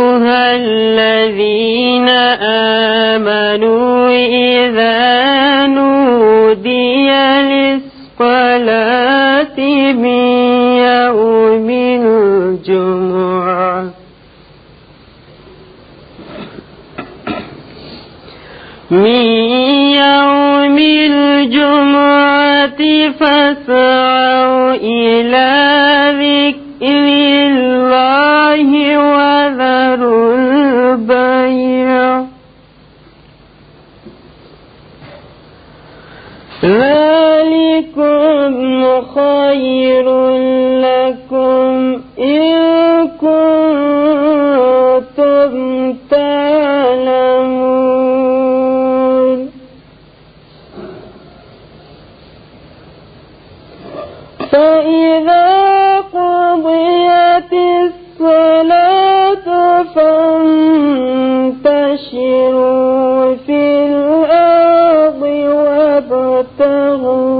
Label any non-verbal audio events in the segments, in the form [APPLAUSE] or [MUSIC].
أيها الذين آمنوا إذا نودي للصلاة من يوم الجمعة من يوم الجمعة فاسعوا إلى إن كنتم تعلمون. فإذا قضيت الصلاة فانتشروا في الأرض وابتغوا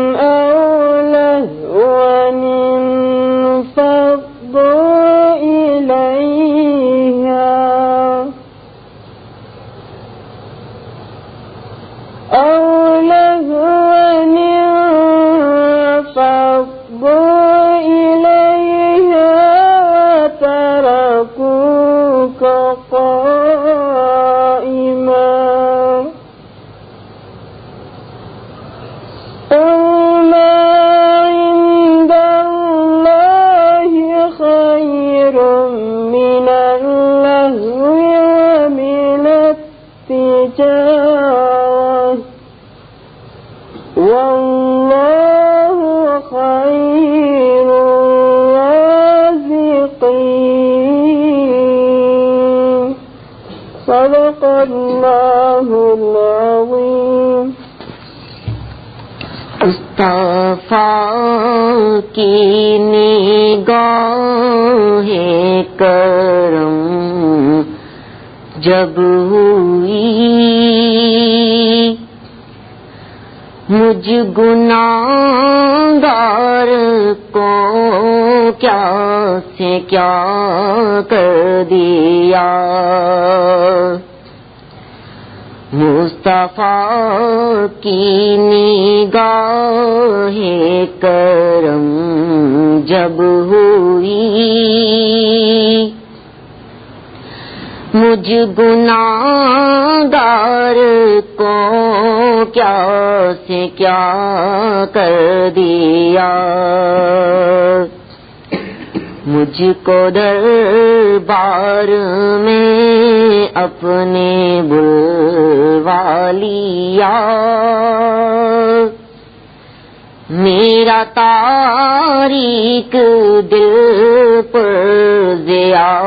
وتركوك قائما مجھ کو کیا سے کیا کر دیا؟ مصطفیٰ کی نگاہ کرم جب ہوئی، مجھ گناہگار کو کیا سے کیا کر دیا؟ مجھ کو دربار میں اپنے بلوا لیا۔ میرا تاریک دل پر ضیا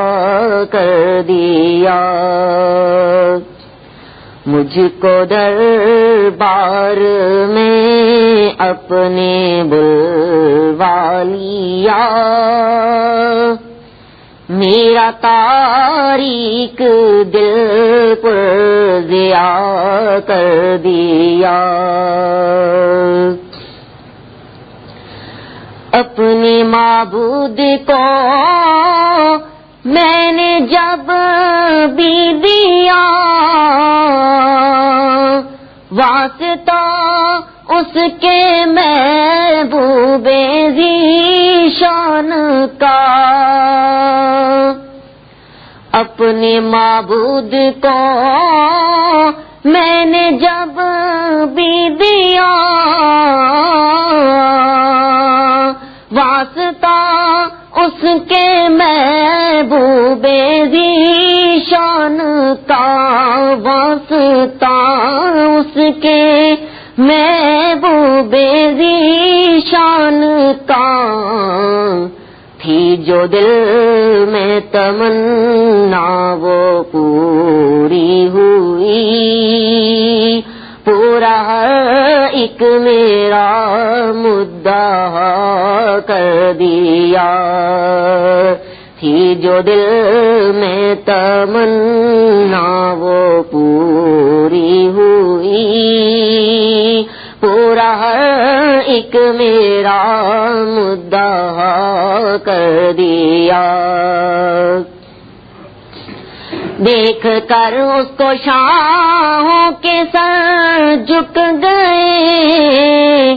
کر دیا۔ مجھ کو دربار میں اپنے بلوا لیا میرا تاریک دل پر ضیا کر دیا۔ اپنے معبود کو میں نے جب بھی دیا واسطہ اس کے محبوب شان کا اپنے معبود کو میں نے جب بھی دیا واسطہ اس کے محبوب شان کا واسطہ، اس کے محبوب شان کا۔ تھی جو دل میں تمنا، وہ پوری ہوئی۔ ایک میرا مدعا کر دیا۔ تھی جو دل میں تمنا وہ پوری ہوئی۔ پورا ایک میرا مدعا کر دیا۔ دیکھ کر اس کو شاہوں کے سر جھک گئے۔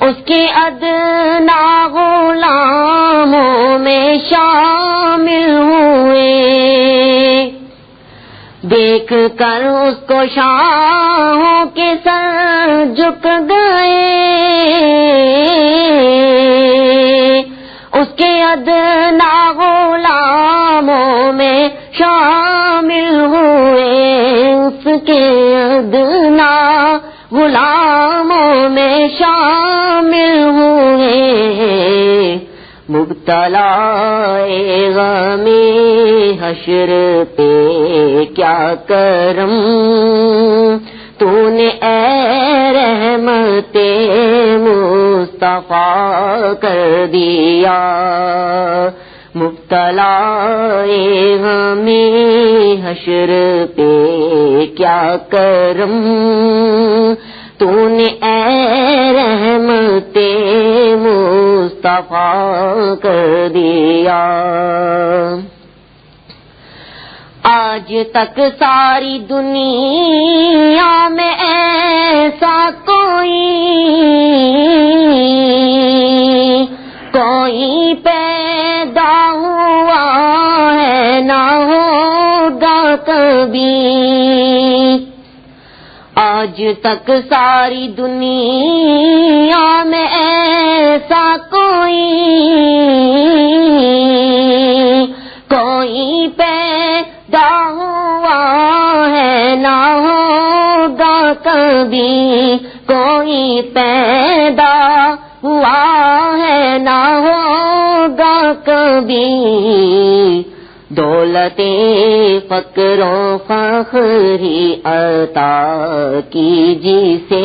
اس کے ادنا غلاموں میں شامل ہوئے۔ دیکھ کر اس کو شاہوں کے سر جھک گئے۔ اس کے ادنا غلاموں میں شامل ہوئے اس کے ادنا، غلاموں میں شامل ہوئے۔ مبتلا غم حشر پہ کیا کرم؟ تو نے اے رحمت مصطفیٰ کر دیا۔ مبتلا غم حشر پہ کیا کرم؟ تو نے اے رحمت مصطفیٰ کر دیا۔ آج تک ساری دنیا میں ایسا کوئی کوئی پیدا ہوا ہے نہ ہوگا کبھی۔ آج تک ساری دنیا میں ایسا کوئی کوئی پیدا ہوا ہے نہ ہوگا کبھی۔ کوئی پیدا ہوا ہے نہ ہوگا کبھی۔ دولت فکروں فخری عطا کی جسے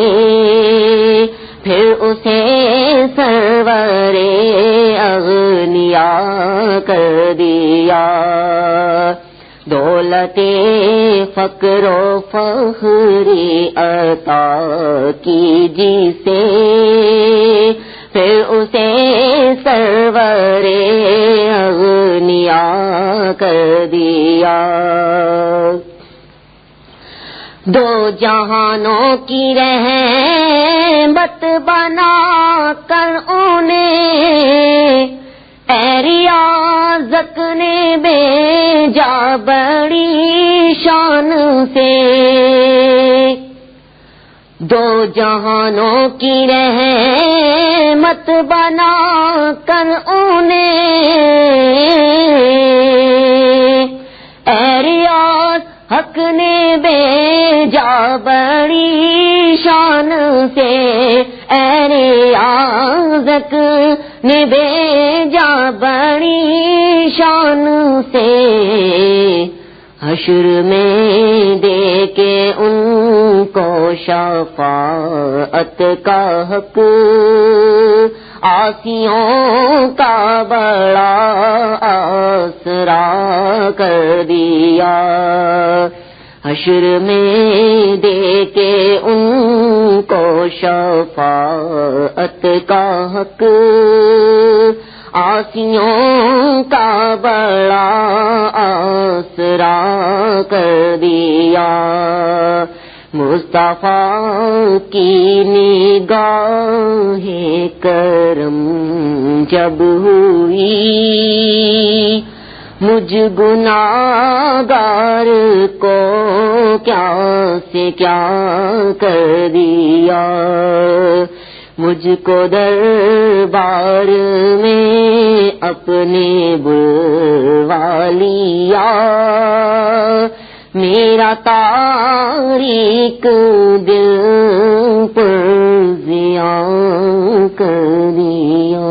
پھر اسے سرور اغنیا کر دیا۔ دولت فکر و فخری عطا کی جسے پھر اسے سرور اغنیا کر دیا۔ دو جہانوں کی رحمت بنا کر انہیں ریاضت نے بیجا بڑی شان سے۔ دو جہانوں کی رحمت بنا کر انہیں۔ ریاض، حق نے بیجا بڑی شان سے۔ ارے آزک نے بیجا بڑی شان سے۔ حشر میں دے کے ان کو شفاعت کا حق۔ آسیوں کا بڑا آسرا کر دیا۔ حشر میں دے کے ان کو شفاعت کا حق۔ آسیوں کا بڑا آسرا کر دیا۔ مصطفیٰ کی نگاہ کرم جب ہوئی۔ مجھ گناگار کو کیا سے کیا کر دیا۔ مجھ کو دربار میں اپنے بلوا لیا میرا تاریخ دل پر زیا کر دیا۔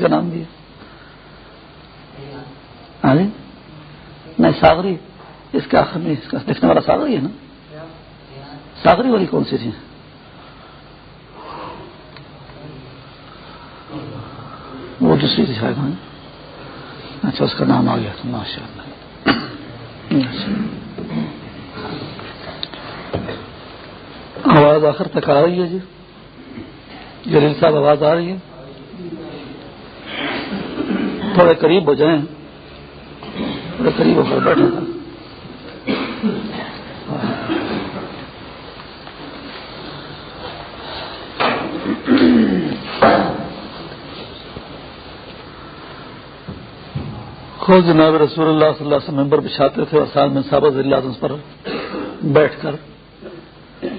کا نام دیا؟ ہاں جی ساگری اس کے آخر میں اس کا لکھنے والا ساگری ہے نا؟ ساگری والی کون سی تھی وہ دوسری تھی شاید اچھا اس کا نام آ گیا۔ تھا ماشاء اللہ آواز آخر تک آ رہی ہے جی۔ جلیل صاحب، آواز آ رہی ہے۔ تھوڑے قریب ہو جائیں۔ تھوڑے قریب ہو کر بیٹھے خود جناب رسول اللہ صلی اللہ وسلم ممبر بچھاتے تھے اور سال میں صاحب اللہ پر بیٹھ کر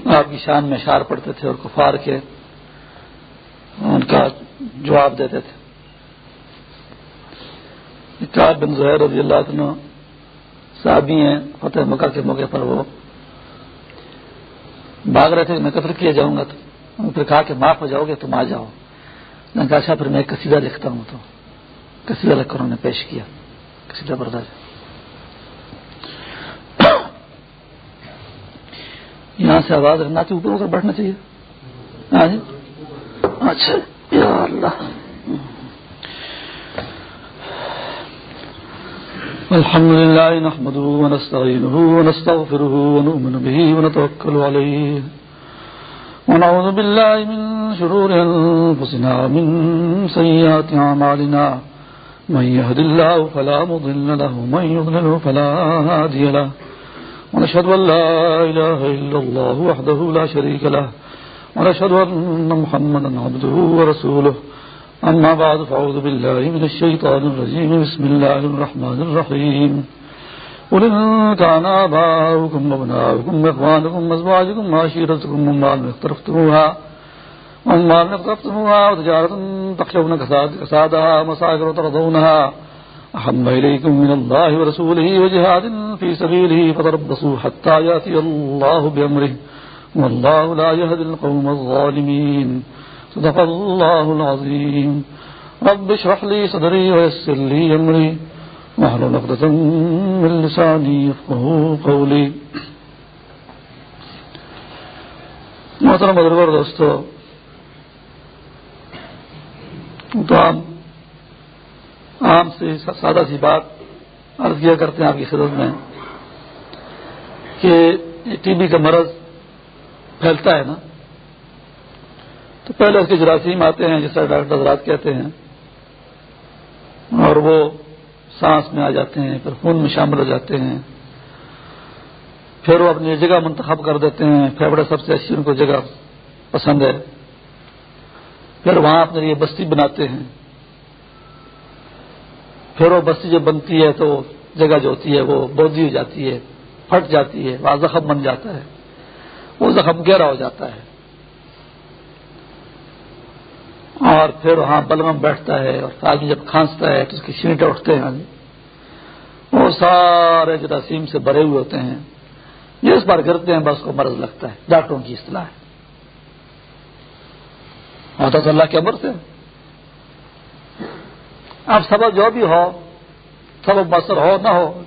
آپ کی شان میں اشار پڑتے تھے اور کفار کے ان کا جواب دیتے تھے۔ بن زہر رضی اللہ عنہ صحابی ہیں، فتح مکہ کے موقع پر وہ۔ بھاگ رہے تھے، میں قتل کیا جاؤں گا تو۔ پھر کہا کہ معاف ہو جاؤ گے، تم آ جاؤ۔ میں کہا اچھا پھر میں کسیدہ لکھتا ہوں تو۔ کسیدہ لکھ کر انہوں نے پیش کیا۔ کسیدہ برداشت یہاں سے آواز رہنا چاہیے اوپر اوپر بیٹھنا چاہیے۔ اچھا یا اللہ۔ الحمد لله نحمده ونستعينه ونستغفره ونؤمن به ونتوكل عليه ونعوذ بالله من شرور أنفسنا ومن سيئات عمالنا من يهد الله فلا مضل له ومن يضلله فلا هادي له. ونشهد أن لا إله إلا الله وحده لا شريك له. ونشهد أن محمدا عبده ورسوله. أما بعد، فأعوذ بالله من الشيطان الرجيم. بسم الله الرحمن الرحيم. قل إن كان آباؤكم وابناؤكم وإخوانكم وأزواجكم وعشيرتكم وأموال اقترفتموها. وأموال اقترفتموها وتجارة تخشون كسادها ومساكن ترضونها أحب إليكم من الله ورسوله وجهاد في سبيله فتربصوا حتى يأتي الله بأمره والله لا القوم الظالمين صدق الله العظيم رب اشرح لي صدري ويسر لي أمري واحلل عقدة من لساني يفقهوا قولي محترم ادرور دوستو تو عام عام سے سادہ سی بات عرض کیا کرتے ہیں آپ کی خدمت میں کہ ٹی بی کا مرض پھیلتا ہے نا۔ تو پہلے اس کے جراثیم آتے ہیں، جس طرح ڈاکٹر حضرات کہتے ہیں۔ اور وہ سانس میں آ جاتے ہیں، پھر خون میں شامل ہو جاتے ہیں۔ پھر وہ اپنی جگہ منتخب کر دیتے ہیں۔ پھیپڑے سب سے اچھی ان کو جگہ پسند ہے۔ پھر وہاں اپنے لیے بستی بناتے ہیں۔ پھر وہ بستی جب بنتی ہے تو جگہ جو ہوتی ہے وہ بودھی ہو جاتی ہے، پھٹ جاتی ہے، وہاں زخم بن جاتا ہے۔ وہ زخم گہرا ہو جاتا ہے۔ اور پھر وہاں بلغم بیٹھتا ہے اور آدمی جب کھانستا ہے تو اس کی سینٹیں اٹھتے ہیں۔ وہ سارے جراثیم سے بھرے ہوئے ہوتے ہیں۔ جس بار گرتے ہیں، بس کو مرض لگتا ہے۔ ڈاکٹروں کی اصطلاح ہے۔ ہوتا تو اللہ کے امر سے۔ اب سبب جو بھی ہو، سبب بسر ہو، نہ ہو۔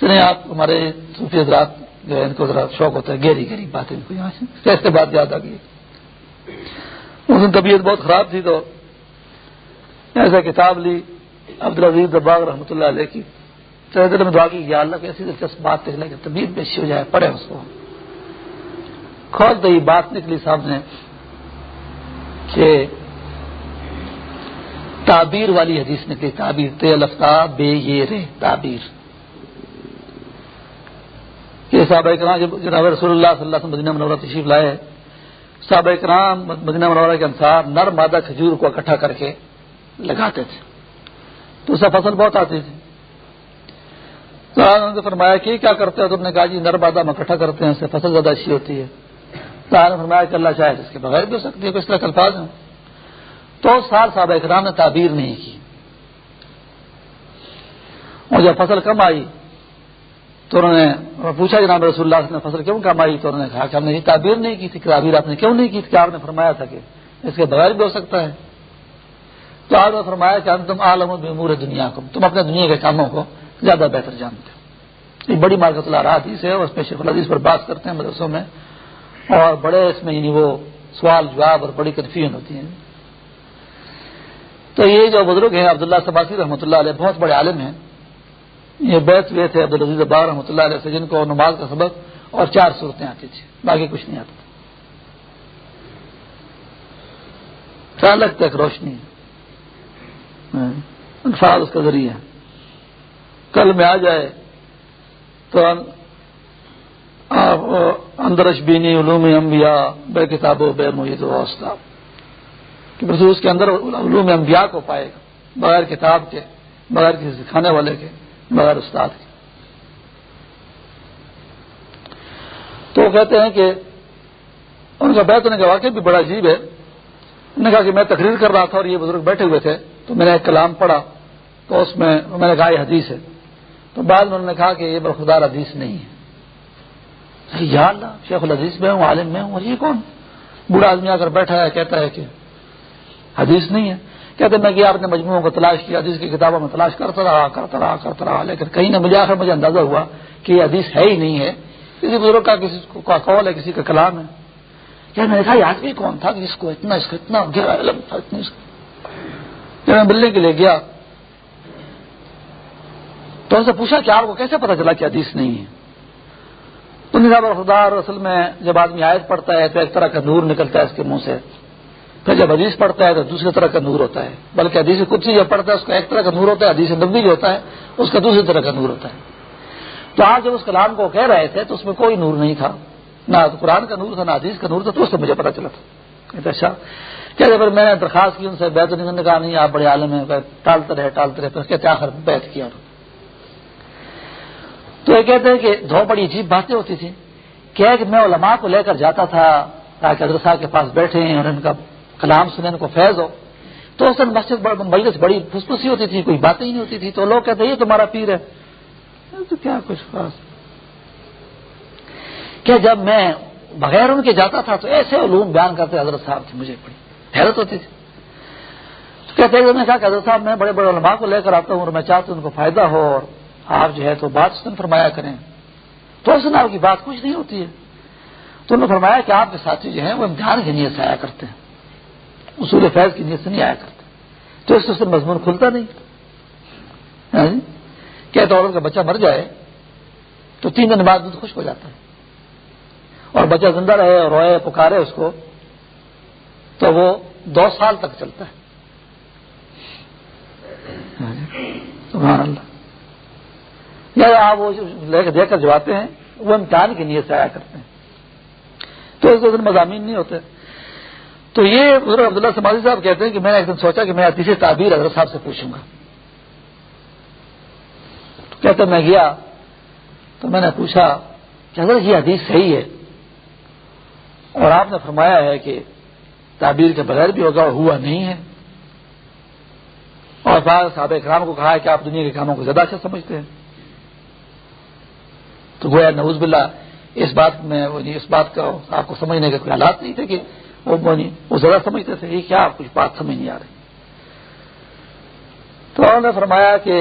چلے آپ ہمارے صوفی حضرات جو ہے ان کو ذرا شوق ہوتا ہے، گہری گہری باتیں ان کو یہاں سے۔ کیسے بات یاد آ گئی۔ اس دن طبیعت بہت خراب تھی تو ایسا کتاب لی عبد العزیز دباغ رحمۃ اللہ علیہ کی۔ تو دل میں دعا کی، یا اللہ، کیسی دلچسپ بات نکلے کہ طبیعت میں اچھی ہو جائے، پڑھے اس کو۔ کھول تو یہ بات نکلی صاحب نے کہ تعبیر والی حدیث نکلی تعبیر تے لفتا بے یہ رے تعبیر۔ یہ صحابہ کرام جناب رسول اللہ صلی اللہ علیہ وسلم مدینہ منورہ تشریف لائے، صحابہ کرام مدینہ منورہ کے انسار نر مادہ کھجور کو اکٹھا کر کے لگاتے تھے۔ تو اس سے فصل بہت آتی تھی۔ تو فرمایا کہ کیا کرتے ہیں تو نے کہا جی نر مادہ ہم اکٹھا کرتے ہیں، اس سے فصل زیادہ اچھی ہوتی ہے۔ نے فرمایا کہ اللہ چاہے اس کے بغیر بھی ہو سکتی ہے کس طرح الفاظ ہیں۔ تو سال صحابہ اکرام نے تعبیر نہیں کی۔ اور جب فصل کم آئی تو انہوں نے پوچھا جناب رسول اللہ نے فصل کیوں کم آئی؟ تو انہوں نے کہا کہ ہم نے یہ تعبیر نہیں کی تھی، تعبیر آپ نے کیوں نہیں کی؟ تھی کہ آپ نے فرمایا تھا کہ اس کے بغیر بھی ہو سکتا ہے۔ تو آپ نے فرمایا کہ ہم تم عالم بمور دنیا کو تم اپنے دنیا کے کاموں کو زیادہ بہتر جانتے ہو۔ یہ بڑی مارکت اللہ حدیث ہے اس میں شیخ العزیز پر بات کرتے ہیں مدرسوں میں۔ اور بڑے اس میں یعنی وہ سوال جواب اور بڑی کنفیوژن ہوتی ہیں۔ تو یہ جو بزرگ ہیں عبداللہ سباسی رحمۃ اللہ علیہ بہت بڑے عالم ہیں۔ یہ بیت ہوئے تھے عبدالعزیز ابار رحمۃ اللہ علیہ سے، جن کو نماز کا سبق اور چار صورتیں آتی تھی باقی کچھ نہیں آتا تھا۔ چالک تک روشنی ہاں، الفاظ اس کا ذریعہ کل میں آ جائے تو اندرش بینی علوم انبیاء، بے کتاب و بے محیط و کہ بس اس کے اندر علوم انبیاء کو پائے گا، بغیر کتاب کے، بغیر کسی سکھانے والے کے، بغیر استاد کے۔ تو وہ کہتے ہیں کہ ان کا بیت ہونے کا واقعہ بھی بڑا عجیب ہے۔ انہوں نے کہا کہ میں تقریر کر رہا تھا اور یہ بزرگ بیٹھے ہوئے تھے، تو میں نے ایک کلام پڑھا، تو اس میں میں نے کہا یہ حدیث ہے۔ تو بعد میں انہوں نے کہا کہ یہ برخدار حدیث نہیں ہے۔ یا اللہ، شیخ العزیز میں ہوں، عالم میں ہوں اور یہ کون؟ بوڑھا آدمی آ کر بیٹھا ہے، کہتا ہے کہ حدیث نہیں ہے۔ کہتے میں کہ آپ نے مجموعوں کو تلاش کیا، حدیث کی کتابوں میں تلاش کرتا رہا کرتا رہا کرتا رہا، لیکن کہیں نہ مجھے آخر مجھے اندازہ ہوا کہ یہ حدیث ہے ہی نہیں ہے۔ کسی بزرگ کا، کسی کا قول ہے، کسی کا کلام ہے۔ کیا میں نے کہا، یہ آدمی کون تھا؟ جس کو؟ اتنا اس کو، اتنا گہرا علم تھا، اتنی جب میں ملنے کے لیے گیا تو ان سے پوچھا کہ آپ کو کیسے پتا چلا کہ حدیث نہیں ہے؟ تو نظام خدا اصل میں جب آدمی آیت پڑتا ہے تو ایک طرح کا نور نکلتا ہے اس کے منہ سے۔ پھر جب حدیث پڑھتا ہے تو دوسری طرح کا نور ہوتا ہے۔ بلکہ حدیث کچھ جب پڑھتا ہے اس کا ایک طرح کا نور ہوتا ہے، حدیث نبی جو ہوتا ہے، اس کا دوسری طرح کا نور ہوتا ہے۔ تو آج جب اس کلام کو کہہ رہے تھے تو اس میں کوئی نور نہیں تھا۔ نہ قرآن کا نور تھا، نہ حدیث کا نور تھا، تو اس سے مجھے پتا چلا تھا۔ اچھا۔ کیا پھر میں نے درخواست کی ان سے، بیت نے کہا، نہیں، آپ بڑے عالم ہیں ٹالتے رہے ٹالتے رہے۔ پھر کہتے آخر بیت کیا تو یہ کہتے ہیں کہ دو بڑی عجیب باتیں ہوتی تھی کیا کہ میں علماء کو لے کر جاتا تھا تاکہ حضرت صاحب کے پاس بیٹھے اور ان کا کلام سننے کو فیض ہو۔ تو اس دن مسجد مجلس بڑی پھسپسی ہوتی تھی، کوئی باتیں ہی نہیں ہوتی تھی۔ تو لوگ کہتے ہیں، یہ تمہارا پیر ہے۔ تو کیا کچھ خاص۔ کیا جب میں بغیر ان کے جاتا تھا تو ایسے علوم بیان کرتے حضرت صاحب تھے، مجھے بڑی حیرت ہوتی تھی۔ تو کہتے ہیں کہا کہ حضرت صاحب، میں بڑے بڑے علماء کو لے کر آتا ہوں اور میں چاہتا ہوں ان کو فائدہ ہو اور آپ جو ہے تو بات سن فرمایا کریں۔ تو اس آپ کی بات کچھ نہیں ہوتی ہے۔ تو انہوں نے فرمایا کہ آپ کے ساتھی جو ہیں وہ امتحان کی نیت سے آیا کرتے ہیں۔ اصول فیض کی نیت سے نہیں آیا کرتے۔ تو اس سے مضمون کھلتا نہیں۔ ہاں جی؟ کیا عورت کا بچہ مر جائے تو تین دن بعد دودھ خشک ہو جاتا ہے۔ اور بچہ زندہ رہے اور روئے، پکارے اس کو تو وہ دو سال تک چلتا ہے۔ ہاں جی؟ سبحان اللہ۔ یا آپ وہ لے کے دیکھ کر جو آتے ہیں، وہ امتحان کی نیت سے آیا کرتے ہیں۔ تو اس دن مضامین نہیں ہوتے۔ تو یہ حضرت عبداللہ سماجی صاحب کہتے ہیں کہ میں نے ایک دن سوچا کہ میں تیسری تعبیر حضرت صاحب سے پوچھوں گا۔ کہتے میں گیا۔ تو میں نے پوچھا کہ حضرت، یہ حدیث صحیح ہے؟ اور آپ نے فرمایا ہے کہ تعبیر کے بغیر بھی ہوگا اور ہوا نہیں ہے۔ اور صاحب اکرام کو کہا ہے کہ آپ دنیا کے کاموں کو زیادہ اچھا سمجھتے ہیں۔ تو گویا نوز باللہ، اس بات میں اس بات کا آپ کو سمجھنے کے کوئی حالات نہیں تھے کہ وہ ذرا سمجھتے تھے، یہ کیا کچھ بات سمجھ نہیں آ رہی۔ تو انہوں نے فرمایا کہ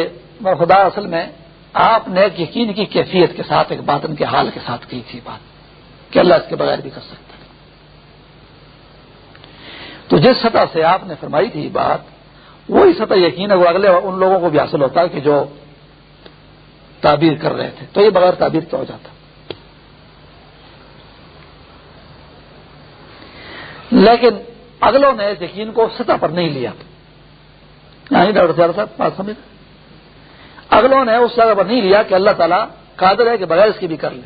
خدا اصل میں آپ نے ایک یقین کی کیفیت کے ساتھ، ایک باطن کے حال کے ساتھ کی تھی بات، کہ اللہ اس کے بغیر بھی کر سکتا ہے۔ تو جس سطح سے آپ نے فرمائی تھی بات، وہی سطح یقین ہے، وہ اگلے ان لوگوں کو بھی حاصل ہوتا ہے کہ جو تعبیر کر رہے تھے تو یہ بغیر تعبیر کیا ہو جاتا؟ لیکن اگلوں نے اس یقین کو سطح پر نہیں لیا۔ نہیں ڈاکٹر صاحب صاحب، بات سمجھ اگلوں نے اس جگہ پر نہیں لیا کہ اللہ تعالیٰ قادر ہے کہ بغیر اس کی بھی کر لے۔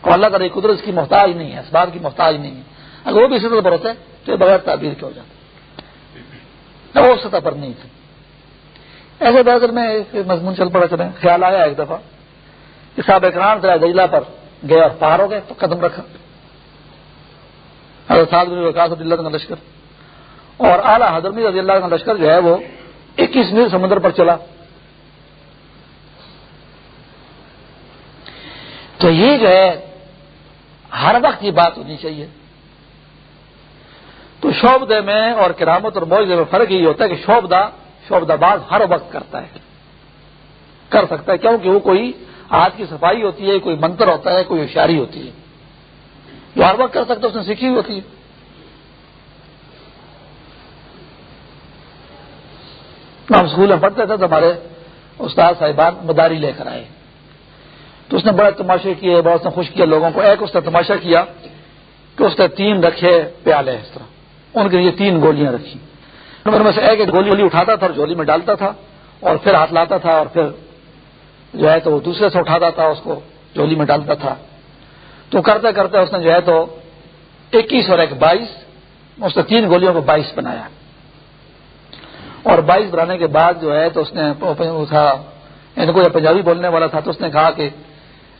اور اللہ تعالیٰ قدرت اس کی محتاج نہیں ہے اسباب کی محتاج نہیں ہے۔ اگر وہ بھی سطح پر ہوتا ہے تو یہ بغیر تعبیر کے ہو جاتا؟ وہ سطح پر نہیں تھے۔ ایسے بہتر میں ایک مضمون چل پڑا چلے خیال آیا ایک دفعہ کہ صاحب اکرام ذرا دجلہ پر گئے اور پار ہو گئے تو قدم رکھا۔ حضرت صاحب وکاس اللہ کا لشکر۔ اور اعلیٰ حضرمی رضی اللہ کا لشکر جو ہے وہ اکیس میل سمندر پر چلا۔ تو یہ جو ہے، ہر وقت یہ بات ہونی چاہیے۔ تو شوبدے میں اور کرامت اور معاوضے میں فرق یہ ہوتا ہے کہ شوبدہ شوبدہ باز ہر وقت کرتا ہے۔ کر سکتا ہے۔ کیونکہ وہ کوئی ہاتھ کی صفائی ہوتی ہے، کوئی منتر ہوتا ہے، کوئی ہوشیاری ہوتی ہے۔ جو ہر وقت کر سکتا ہے، اس نے سیکھی ہوئی ہوتی ہے۔ ہم اسکول میں پڑھتے تھے تو ہمارے استاد صاحبان مداری لے کر آئے۔ تو اس نے بڑے تماشے کیے بہت نے خوش کیا لوگوں کو۔ ایک اس نے تماشا کیا کہ اس نے تین رکھے پیالے اس طرح۔ ان کے لیے تین گولیاں رکھی میں سے ایک ایک گولی وولی اٹھاتا تھا اور جولی میں ڈالتا تھا اور پھر ہاتھ لاتا تھا اور پھر جو ہے تو وہ دوسرے سے اٹھاتا تھا، اس کو جولی میں ڈالتا تھا۔ تو کرتے کرتے اس نے جو ہے تو اکیس اور ایک بائیس، اس نے تین گولیوں کو بائیس بنایا۔ اور بائیس بنانے کے بعد جو ہے تو اس نے تھا یعنی کوئی پنجابی بولنے والا تھا تو اس نے کہا کہ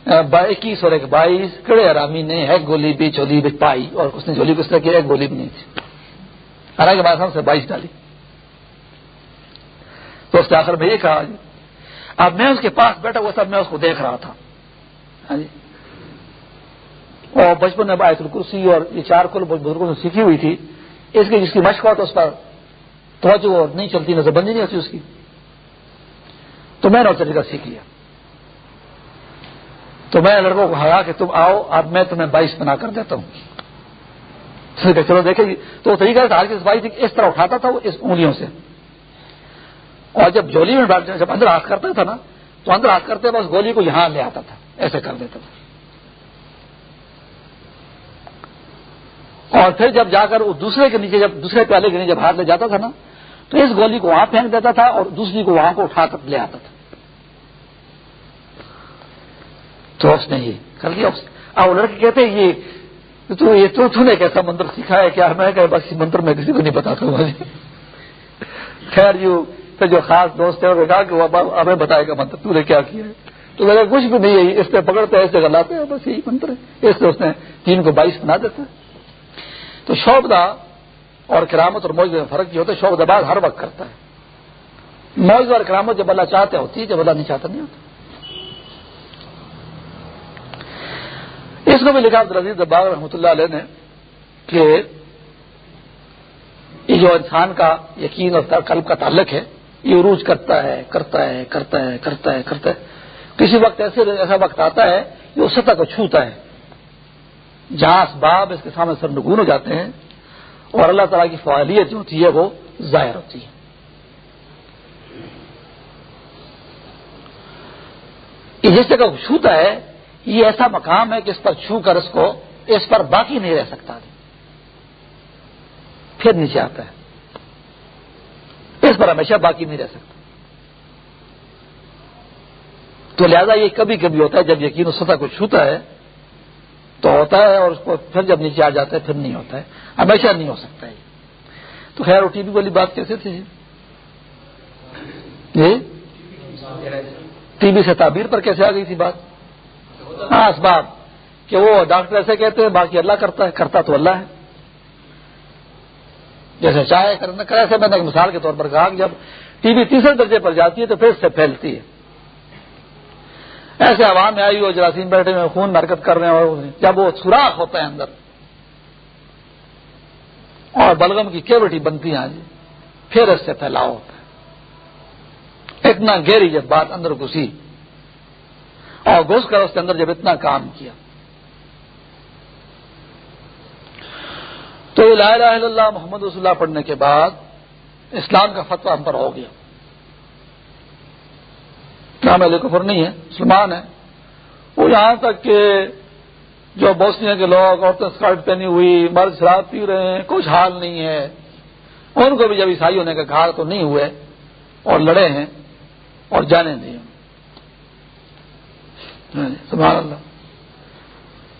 اکیس اور ایک بائیس کڑے آرامی نے ایک گولی بھی چولی بھی پائی اور اس نے جولی کو اس طرح کی ایک گولی بھی نہیں تھی۔ حالانکہ بعد ہم سے بائیس ڈالی۔ تو اس نے آخر میں یہ کہا جی اب میں اس کے پاس بیٹھا ہوا سب میں اس کو دیکھ رہا تھا۔ ہاں جی۔ اور بچپن میں باعث الکرسی اور یہ چار کل بزرگوں سے سیکھی ہوئی تھی۔ اس کی جس کی مشق ہوا تو اس پر توجہ اور نہیں چلتی، نظر بندی نہیں ہوتی اس کی۔ تو میں نے اور طریقہ سیکھ لیا۔ تو میں لڑکوں کو ہرا کہ تم آؤ، اب میں تمہیں بائیس بنا کر دیتا ہوں۔ چلو دیکھے جی۔ تو وہ طریقہ تھا کہ بائیس اس طرح اٹھاتا تھا وہ اس انگلیوں سے۔ اور جب جولی میں جب اندر ہاتھ کرتا تھا نا، تو اندر ہاتھ کرتے بس گولی کو یہاں لے آتا تھا، ایسے کر دیتا تھا۔ اور پھر جب جا کر وہ دوسرے کے نیچے، جب دوسرے پیالے کے نیچے جب ہاتھ لے جاتا تھا نا، تو اس گولی کو وہاں پھینک دیتا تھا اور دوسری کو وہاں کو اٹھا کر لے آتا تھا۔ تو اس نے یہ کر لیا اب لڑکے کہتے ہیں، یہ تو یہ تو تو نے کیسا منتر سکھا ہے؟ کیا میں کہ بس منتر میں کسی کو نہیں بتاتا ہوں خیر جو پھر جو خاص دوست ہے کہا کہ وہ ہمیں بتائے گا منتر، تو نے کیا کیا ہے؟ تو میرا کچھ بھی نہیں ہے، اس پہ پکڑتے ایسے گلاتے ہیں، بس یہی منتر ہے۔ اس سے اس نے تین کو بائیس بنا دیتا ہے۔ تو شوبدہ اور کرامت اور موج میں فرق یہ ہوتا ہے شوق دباغ ہر وقت کرتا ہے۔ موج اور کرامت جب اللہ چاہتے ہوتی ہے، جب اللہ نہیں چاہتا، نہیں ہوتا۔ اس کو بھی لکھا عبدالعزیز دباغ رحمۃ اللہ علیہ نے کہ یہ جو انسان کا یقین اور قلب کا تعلق ہے، یہ عروج کرتا ہے کرتا ہے کرتا ہے کرتا ہے کرتا ہے۔ کسی وقت ایسے ایسا وقت آتا ہے کہ وہ سطح کو چھوتا ہے۔ جہاں اسباب اس کے سامنے سرنگون ہو جاتے ہیں اور اللہ تعالیٰ کی فعالیت جو ہوتی ہے وہ ظاہر ہوتی ہے۔ جس جگہ چھوتا ہے یہ ایسا مقام ہے کہ اس پر چھو کر اس کو اس پر باقی نہیں رہ سکتا پھر نیچے آتا ہے۔ اس پر ہمیشہ باقی نہیں رہ سکتا۔ تو لہذا یہ کبھی کبھی ہوتا ہے جب یقین سطح کو چھوتا ہے، تو ہوتا ہے اور اس کو پھر جب نیچے آ جاتا ہے، پھر نہیں ہوتا ہے۔ ہمیشہ نہیں ہو سکتا ہے تو خیر، وہ ٹی وی والی بات کیسے تھی؟ جی ٹی وی سے تعبیر پر کیسے آ گئی تھی بات؟ ہاں اسباب کہ وہ ڈاکٹر ایسے کہتے ہیں، باقی اللہ کرتا ہے، کرتا تو اللہ ہے۔ جیسے چاہے کرے، ایسے میں نے مثال کے طور پر کہا کہ جب ٹی وی تیسرے درجے پر جاتی ہے تو پھر سے پھیلتی ہے۔ ایسے عوام میں آئی ہو جراثیم بیٹھے ہوئے خون حرکت کر رہے ہیں جب وہ سوراخ ہوتا ہے اندر اور بلغم کی کیوٹی بنتی ہیں ہاں جی پھر اس سے پھیلاؤ ہوتا ہے۔ اتنا گہری جب بات اندر گھسی۔ اور گھس کر اس کے اندر جب اتنا کام کیا۔ تو لا الہ الا اللہ محمد رسول اللہ پڑھنے کے بعد اسلام کا فتویٰ ہم پر ہو گیا۔ نام علیہ کفر نہیں ہے، مسلمان ہے وہ یہاں تک کہ جو بوسنیا کے لوگ عورتیں اسکرٹ پہنی ہوئی، مرد شراب پی رہے ہیں، کچھ حال نہیں ہے۔ ان کو بھی جب عیسائی ہونے کا کہا تو نہیں ہوئے اور لڑے ہیں اور جانے دیے سبحان اللہ۔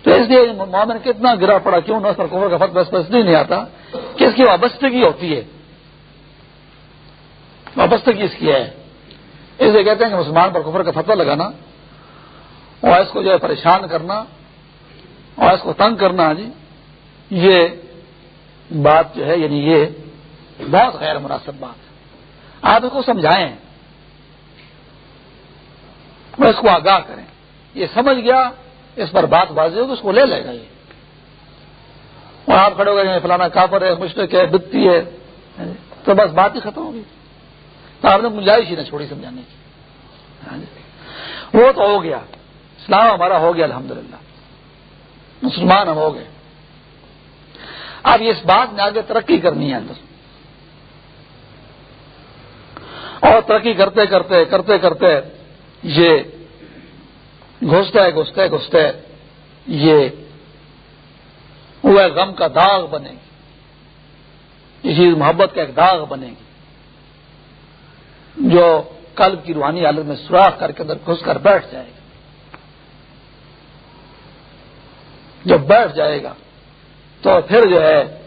تو اس لیے معاملہ کتنا گرا پڑا، کیوں نہ سر کا بس بس نہیں آتا؟ کہ اس کی وابستگی ہوتی ہے۔ وابستگی اس کی ہے۔ اس لیے کہتے ہیں کہ مسلمان پر کفر کا فتح لگانا اور اس کو جو ہے پریشان کرنا اور اس کو تنگ کرنا جی یہ بات جو ہے یعنی یہ بہت غیر مناسب بات ہے۔ آپ اس کو سمجھائیں۔ وہ اس کو آگاہ کریں۔ یہ سمجھ گیا، اس پر بات بازی ہوگی، اس کو لے لے گا یہ۔ اور آپ کھڑے ہو گئے، فلانا کافر ہے، مشرق ہے بتی ہے۔ تو بس بات ہی ختم ہوگی۔ تو آپ نے گنجائش ہی نہ چھوڑی سمجھانے کی۔ وہ تو ہو گیا۔ اسلام ہمارا ہو گیا، الحمدللہ۔ مسلمان ہم ہو گئے۔ اب اس بات میں آگے ترقی کرنی ہے اندر۔ اور ترقی کرتے کرتے کرتے کرتے یہ گھستے گھستے گھستے یہ وہ غم کا داغ بنے گی۔ یہ چیز محبت کا ایک داغ بنے گی۔ جو قلب کی روحانی حالت میں سوراخ کر کے اندر گھس کر بیٹھ جائے گا۔ جب بیٹھ جائے گا تو پھر جو ہے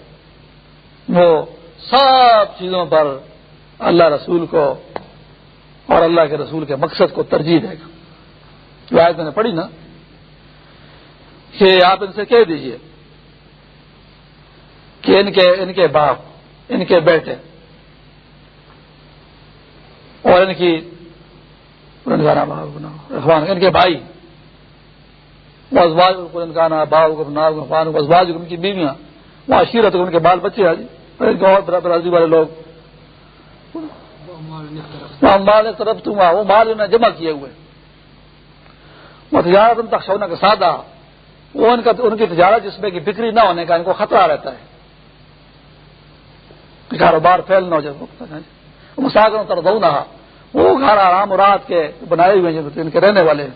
وہ سب چیزوں پر اللہ رسول کو اور اللہ کے رسول کے مقصد کو ترجیح دے گا۔ جو آج میں نے پڑھی نا کہ آپ ان سے کہہ دیجیے کہ ان کے ان کے باپ ان کے بیٹے اور ان کی ان کے بھائی ازواج کا باغ ازواج ان کی بیویاں وہ عشیرت ان کے بال بچے آج برادری والے لوگ۔ مال ایک طرف۔ تم وہ مال انہیں جمع کیے ہوئے۔ وہ تجارت ان تک سونا کا سادہ، وہ ان کا ان کی تجارت جس میں کہ بکری نہ ہونے کا ان کو خطرہ رہتا ہے۔ کاروبار پھیل نہ ہو جائے مساگر تردو نہ وہ گھر آرام رات کے بنائے ہوئے ہیں ان کے رہنے والے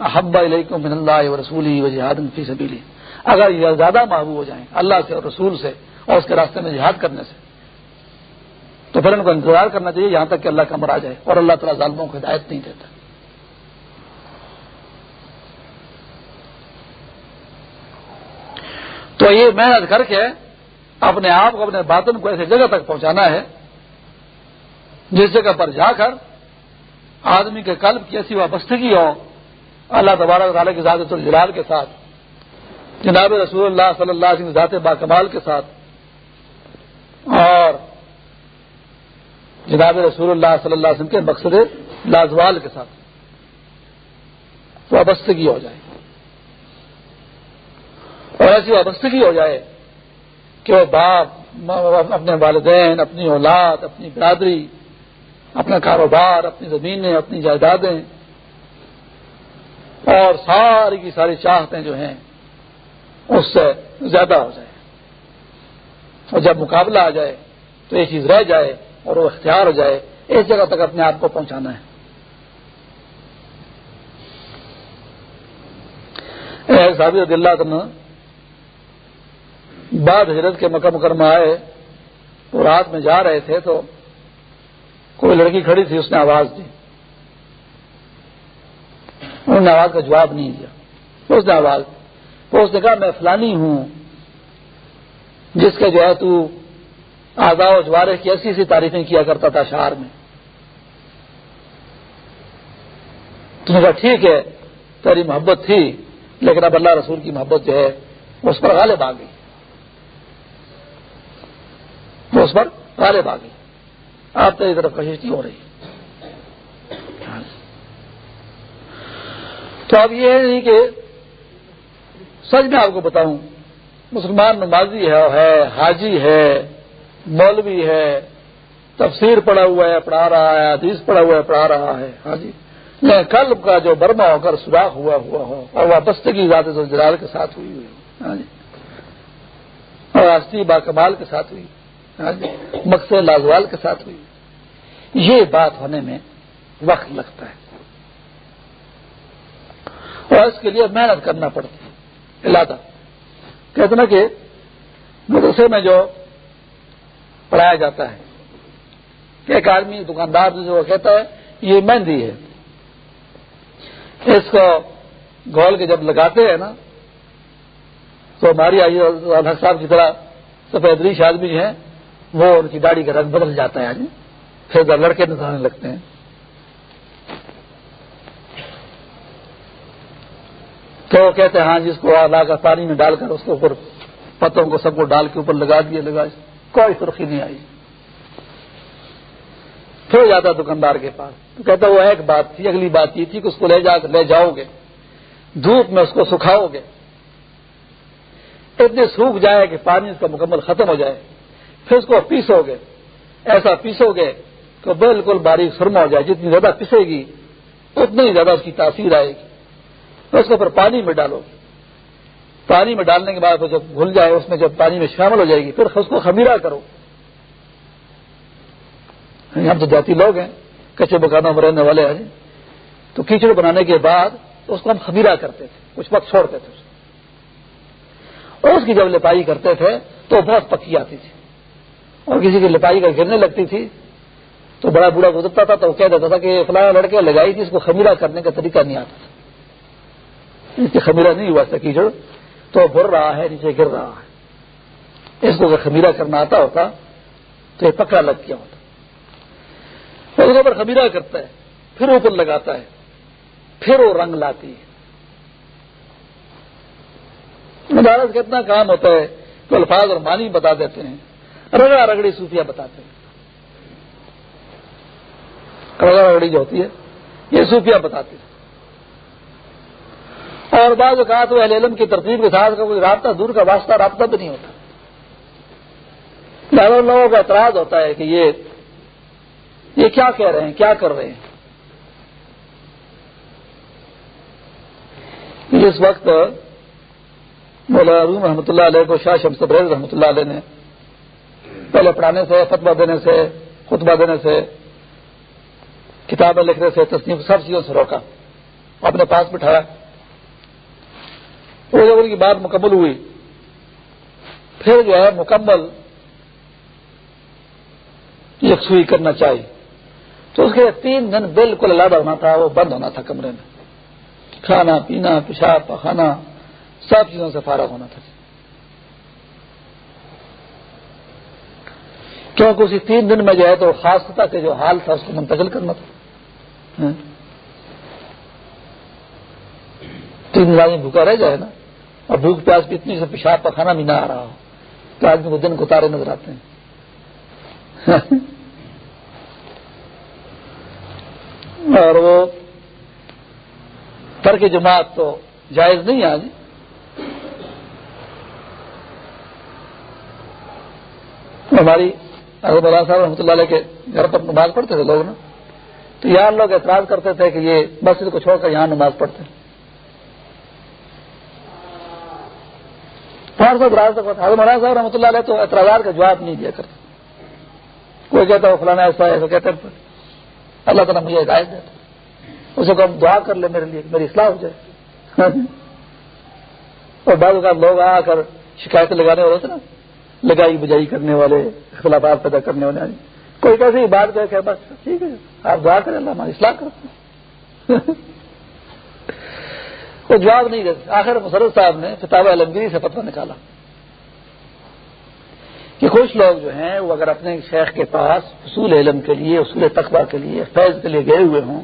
حبا علیکم من اللہ و رسولی و جہاد فی سبیلی۔ اگر یہ زیادہ محبوب ہو جائیں، اللہ سے اور رسول سے اور اس کے راستے میں جہاد کرنے سے۔ تو پھر ان کو انتظار کرنا چاہیے، یہاں تک کہ اللہ کمر آ جائے اور اللہ تعالیٰ ظالموں کو ہدایت نہیں دیتا۔ تو یہ محنت کر کے اپنے آپ کو اپنے باطن کو ایسی جگہ تک پہنچانا ہے، جس جگہ پر جا کر آدمی کے قلب کی ایسی وابستگی ہو، اللہ تبارک تعالیٰ کی ذات الجلال کے ساتھ، جناب رسول اللہ صلی اللہ علیہ ذات با کمال کے ساتھ، اور جناب رسول اللہ صلی اللہ علیہ وسلم کے مقصد لازوال کے ساتھ وابستگی ہو جائے۔ اور ایسی وابستگی ہو جائے کہ وہ باپ اپنے والدین، اپنی اولاد، اپنی برادری، اپنا کاروبار، اپنی زمینیں، اپنی جائیدادیں اور ساری کی ساری چاہتیں جو ہیں، اس سے زیادہ ہو جائے۔ اور جب مقابلہ آ جائے تو یہ چیز رہ جائے اور وہ اختیار ہو جائے، اس جگہ تک اپنے آپ کو پہنچانا ہے۔ رضی اللہ عنہ بعد حضرت کے مکہ مکرمہ آئے، وہ رات میں جا رہے تھے تو کوئی لڑکی کھڑی تھی، اس نے آواز دی۔ انہوں نے آواز کا جواب نہیں دیا۔ اس نے آواز تو اس نے کہا، میں فلانی ہوں، جس کے جو ہے تو آزا و جوارے کی ایسی ایسی تعریفیں کیا کرتا تھا شہر میں۔ تو نے کہا، ٹھیک ہے، تیری محبت تھی، لیکن اب اللہ رسول کی محبت جو ہے، اس پر غالب آ گئی۔ وہ اس پر غالب آ گئی۔ آپ تیری طرف کشش ہو رہی۔ تو اب یہ نہیں کہ سچ میں آپ کو بتاؤں، مسلمان نمازی ہے حاجی ہے، مولوی ہے، تفسیر پڑا ہوا ہے، پڑھا رہا ہے، حدیث پڑا ہوا ہے، پڑھا رہا ہے۔ ہاں حاجی میں قلب کا جو برما ہو کر سوراخ ہوا ہوا ہو اور وابستگی ذات جلال کے ساتھ ہوئی ہوئی۔ ہو جی۔ اور راستی با کمال کے ساتھ ہوئی۔ مقصد لازوال کے ساتھ ہوئی۔ یہ بات ہونے میں وقت لگتا ہے۔ اور اس کے لیے محنت کرنا پڑتی ہے۔ علادہ کہتے نا کہ مدرسے میں جو پڑھایا جاتا ہے، کہ ایک آدمی دکاندار جو کہتا ہے، یہ مہندی ہے۔ اس کو گول کے جب لگاتے ہیں نا، تو ہماری آئی صاحب کی طرح سفید ریش آدمی ہیں۔ وہ ان کی داڑھی کا رنگ بدل جاتا ہے آج پھر لڑکے نظر آنے لگتے ہیں۔ تو وہ کہتے ہیں ہاں جی، جس کو لا کر پانی میں ڈال کر اس کے اوپر پتوں کو سب کو ڈال کے اوپر لگا دیے لگا۔ کوئی سرخی نہیں آئی۔ پھر جاتا دکاندار کے پاس۔ تو کہتا، وہ ایک بات تھی، اگلی بات یہ تھی کہ اس کو لے جا، لے جاؤ گے۔ دھوپ میں اس کو سکھاؤ گے۔ اتنے سوکھ جائے کہ پانی اس کا مکمل ختم ہو جائے۔ پھر اس کو پیسو گے۔ ایسا پیسو گے تو بالکل باریک سرما ہو جائے، جتنی زیادہ پسے گی، اتنی ہی زیادہ اس کی تاثیر آئے گی۔ تو اس کو پھر پانی میں ڈالو۔ پانی میں ڈالنے کے بعد جب گھل جائے، اس میں جب پانی میں شامل ہو جائے گی، پھر اس کو خمیرہ کرو۔ یعنی ہم تو جاتی لوگ ہیں، کچے بکانوں میں رہنے والے ہیں جی۔ تو کیچڑ بنانے کے بعد اس کو ہم خمیرہ کرتے تھے، کچھ وقت چھوڑتے تھے اور اس کی جب لپائی کرتے تھے تو بہت پکی آتی تھی۔ اور کسی کی لپائی کا گرنے لگتی تھی تو بڑا بوڑھا گزرتا تھا تو وہ کہہ دیتا تھا کہ فلاں لڑکے لگائی تھی، اس کو خمیرہ کرنے کا طریقہ نہیں آتا تھا۔ اس کی خمیرہ نہیں ہوا تھا کیچڑ تو بھر رہا ہے، نیچے گر رہا ہے۔ اس کو اگر خمیرہ کرنا آتا ہوتا تو یہ پکا لگ کیا ہوتا۔ اس کے اوپر خمیرہ کرتا ہے، پھر اوپر لگاتا ہے، پھر وہ رنگ لاتی ہے۔ مدارس کا اتنا کام ہوتا ہے، تو الفاظ اور مانی بتا دیتے ہیں۔ رگڑا رگڑی صوفیہ بتاتے ہیں۔ رگڑا رگڑی جو ہوتی ہے، یہ صوفیہ بتاتے ہیں۔ اور بعض اوقات وہ علم کی ترتیب کے ساتھ کا کوئی رابطہ، دور کا واسطہ، رابطہ بھی نہیں ہوتا۔ زیادہ لوگوں کا اعتراض ہوتا ہے کہ یہ یہ کیا کہہ رہے ہیں، کیا کر رہے ہیں۔ جس وقت مولا روم رحمۃ اللہ علیہ کو شاہ شمس بریز رحمۃ اللہ علیہ نے پہلے پڑھانے سے فتوا دینے سے، خطبہ دینے سے، کتابیں لکھنے سے تصنیف سب چیزوں سے روکا۔ اپنے پاس بٹھایا۔ وہ جب ان کی بات مکمل ہوئی، پھر جو ہے مکمل یکسوئی کرنا چاہیے تو اس کے تین دن بالکل علیحدہ ہونا تھا، وہ بند ہونا تھا کمرے میں۔ کھانا، پینا، پیشاب، پخانا، سب چیزوں سے فارغ ہونا تھا۔ کیونکہ اسی تین دن میں جو ہے تو خاص تھا کہ جو حال تھا اس کو منتقل کرنا تھا۔ ہاں۔ تین دن آدمی بھوکا رہ جائے نا۔ اور بھوک پیاس بھی اتنی سے پیشاب پخانا بھی نہ آ رہا ہو۔ تو آدمی کو دن کو تارے نظر آتے ہیں۔ [LAUGHS] اور وہ ترک جماعت تو جائز نہیں آج۔ ہماری اگر مولانا صاحب رحمۃ اللہ علیہ کے گھر پر نماز پڑھتے تھے لوگ نا۔ تو یہاں لوگ اعتراض کرتے تھے کہ یہ مسجد کو چھوڑ کر یہاں نماز پڑھتے ہیں۔ مولانا صاحب رحمۃ اللہ علیہ تو اعتراضات کا جواب نہیں دیا کرتے۔ کوئی کہتا وہ فلانا ایسا ایسا کہتے اللہ تعالیٰ مجھے ہدایت دیتا اسے کو ہم دعا کر لیں، میرے لیے، میری اصلاح ہو جائے۔ [LAUGHS] اور بعض اوقات لوگ آ کر شکایتیں لگانے والے تھے نا۔ لگائی بجائی کرنے والے، اختلافات پیدا کرنے والے۔ کوئی کیسی بات کہ بس ٹھیک ہے۔ آپ دعا کریں، اللہ ہماری اصلاح کرتے وہ جواب نہیں دیتے آخر مسرت صاحب نے کتاب علمگیری سے پتہ نکالا کہ کچھ لوگ جو ہیں، وہ اگر اپنے شیخ کے پاس اصول علم کے لیے، اصول تقبہ کے لیے، فیض کے لیے گئے ہوئے ہوں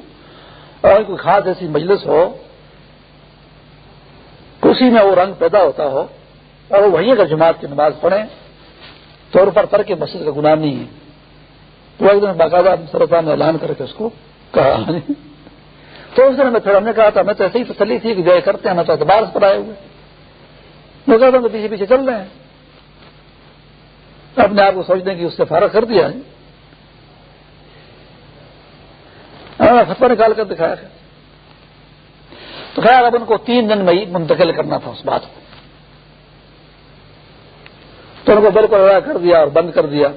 اور کوئی خاص ایسی مجلس ہو اسی میں وہ رنگ پیدا ہوتا ہو اور وہ وہیں اگر جماعت کی نماز پڑھیں طور پر تر کے مسجد کا گناہ نہیں ہے۔ تو ایک دن باقاعدہ سرطان نے اعلان کر کے اس کو کہا۔ تو اس دن میں پھر ہم نے کہا تھا میں تو ایسے ہی تسلی تھی کہ جو کرتے ہیں میں تو اعتبار پر آئے ہوئے۔ میں کہتا ہوں پیچھے پیچھے چل رہے ہیں۔ اپنے آپ کو سوچنے کی اس سے فارغ کر دیا ہے۔ فتوا نکال کر دکھایا۔ تو خیر، اب ان کو تین دن میں ہی منتقل کرنا تھا اس بات کو۔ تو ان کو بالکل ادا کر دیا اور بند کر دیا۔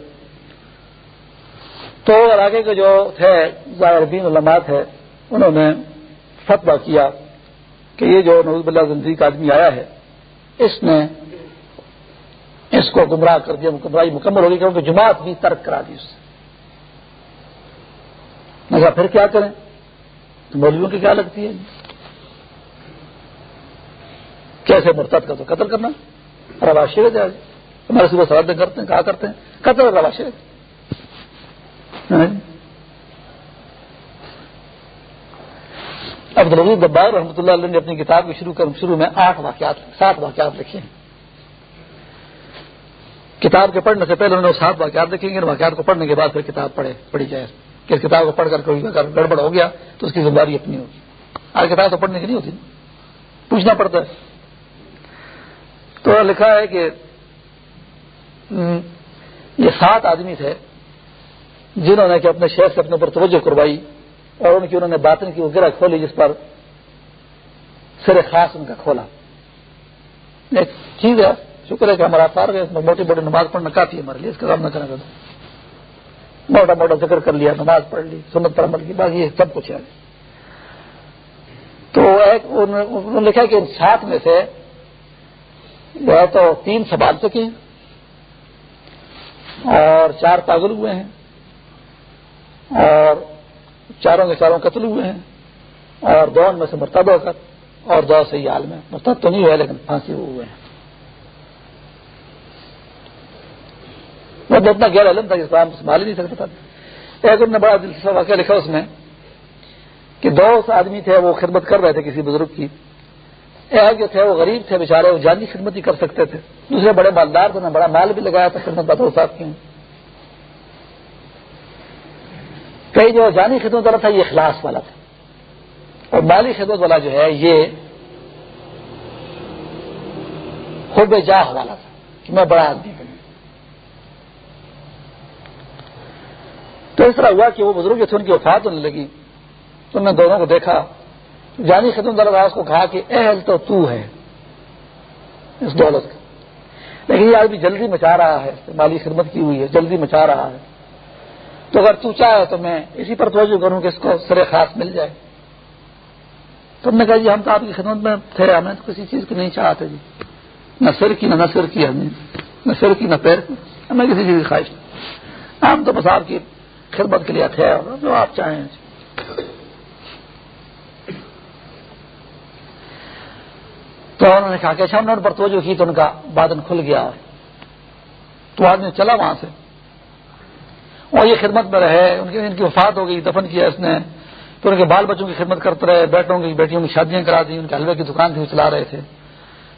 تو اور آگے کے جو تھے ظاہر دین علامات ہے انہوں نے فتوا کیا کہ یہ جو نوز اللہ زندگی کا آدمی آیا ہے، اس نے اس کو گمراہ کر دیا، گمراہی مکمل ہوگی کیونکہ جماعت بھی ترک کرا دی اس سے۔ مگر پھر کیا کریں؟ مولویوں کی کیا لگتی ہے؟ کیسے مرتد کا تو قتل کرنا؟ رواشی ہو جائے ہمارے صبح سوال کرتے ہیں، کہا کرتے ہیں؟ قتل رواشی ہاں جی۔ عبد الرحیب دبار رحمۃ اللہ علیہ نے اپنی کتاب کی شروع کر شروع میں آٹھ واقعات سات واقعات لکھے ہیں۔ کتاب کے پڑھنے سے پہلے انہوں نے سات واقعات لکھیں گے واقعات کو پڑھنے کے بعد پھر کتاب پڑھے، پڑھی جائے۔ کہ اس کتاب کو پڑھ کر کوئی گڑبڑ ہو گیا تو اس کی ذمہ داری اپنی ہوگی۔ آج کتاب تو پڑھنے کی نہیں ہوتی۔ پوچھنا پڑتا ہے۔ تو لکھا ہے کہ یہ سات آدمی تھے جنہوں نے کہ اپنے شہر سے اپنے اوپر توجہ کروائی اور ان کی انہوں نے باطن کی وہ گرہ کھولی جس پر سر خاص ان کا کھولا۔ ایک چیز ہے، شکر ہے کہ ہمارا فار گئے موٹی موٹی نماز پڑھنا کافی ہے ہمارے لیے، اس کا کام نہ کرنا موٹا موٹا ذکر کر لیا، نماز پڑھ لی، سنت پر عمل کی، باقی یہ سب کچھ ہے۔ تو ایک انہوں نے لکھا کہ ان سات میں سے جو ہے تو تین سوال چکے ہیں۔ اور چار پاگل ہوئے ہیں اور چاروں کے چاروں قتل ہوئے ہیں اور دو میں سے مرتب ہو کر اور دو صحیح حال میں۔ مرتب تو نہیں ہوا لیکن پھانسی ہوئے ہیں۔ مطلب اتنا گہرا علم تھا کہ اسلام سنبھال ہی نہیں سکتا تھا۔ ایک نے بڑا دلچسپ واقعہ لکھا اس میں کہ دو آدمی تھے، وہ خدمت کر رہے تھے کسی بزرگ کی۔ ایک جو تھے وہ غریب تھے بےچارے وہ جانی خدمت ہی کر سکتے تھے۔ دوسرے بڑے مالدار تھے بڑا مال بھی لگایا تھا، خدمت بات صاحب کی۔ کئی جو جانی خدمت والا تھا، یہ اخلاص والا تھا۔ اور مالی خدمت والا جو ہے، یہ خوب جاہ والا تھا، کہ میں بڑا آدمی بنوں۔ تو اس طرح ہوا کہ وہ بزرگ جو تھے، ان کی وفات ہونے لگی۔ تو میں دونوں کو دیکھا۔ جانی خدمت والا کو کہا کہ اہل تو تو ہے اس دولت کا۔ لیکن یہ آدمی جلدی مچا رہا ہے، مالی خدمت کی ہوئی ہے، جلدی مچا رہا ہے۔ تو اگر تو چاہے تو میں اسی پر توجہ کروں کہ اس کو سر خاص مل جائے۔ تو نے کہا جی ہم تو آپ کی خدمت میں تھے ہمیں تو کسی چیز کی نہیں چاہتے جی۔ نہ سر کی، نہ نہ سر کی ہمیں نہ سر کی، نہ پیر کی۔ ہمیں کسی چیز کی خواہش۔ نہیں ہم تو بس آپ کی خدمت کے لیے تھے، جو آپ چاہیں۔ تو انہوں نے کہا کہ اچھا انہوں نے پر توجہ کی تو ان کا بادن کھل گیا تو آدمی چلا وہاں سے۔ اور یہ خدمت میں رہے، ان کی ان کی وفات ہو گئی، دفن کیا اس نے۔ تو ان کے بال بچوں کی خدمت کرتے رہے، بیٹوں کی بیٹیوں کی شادیاں کرا دی ان کے حلوے کی دکان تھی وہ چلا رہے تھے۔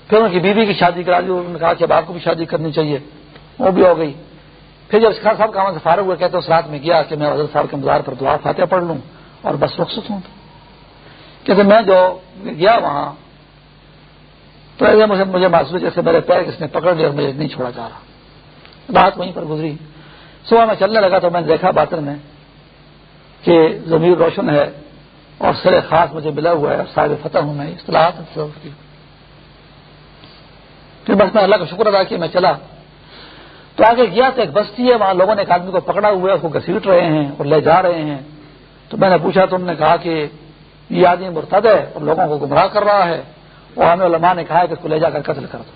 پھر ان کی بیوی کی شادی کرا دی، انہوں نے کہا کہ اب آپ کو بھی شادی کرنی چاہیے۔ وہ بھی ہو گئی۔ پھر جب خان صاحب کام سے فارغ ہوئے، کہتے اس رات میں گیا کہ میں حضرت صاحب کے مزار پر دعا فاتح پڑھ لوں اور بس رخصت ہوں۔ کہتے میں جو گیا وہاں تو ایسے مجھے مجھے محسوس جیسے میرے پیر کس نے پکڑ لیا اور مجھے نہیں چھوڑا جا رہا۔ رات وہیں پر گزری۔ صبح میں چلنے لگا تو میں نے دیکھا باطن میں کہ زمین روشن ہے اور سر خاص مجھے ملا ہوا ہے اور صاحب فتح ہوں میں اصطلاحات پھر بس میں اللہ کا شکر ادا کیا، میں چلا۔ تو آگے گیا تو ایک بستی ہے، وہاں لوگوں نے ایک آدمی کو پکڑا ہوا ہے، اس کو گسیٹ رہے ہیں اور لے جا رہے ہیں۔ تو میں نے پوچھا، تو انہوں نے کہا کہ یہ آدمی مرتد ہے اور لوگوں کو گمراہ کر رہا ہے۔ اور ہمیں علماء نے کہا کہ اس کو لے جا کر قتل کر دو۔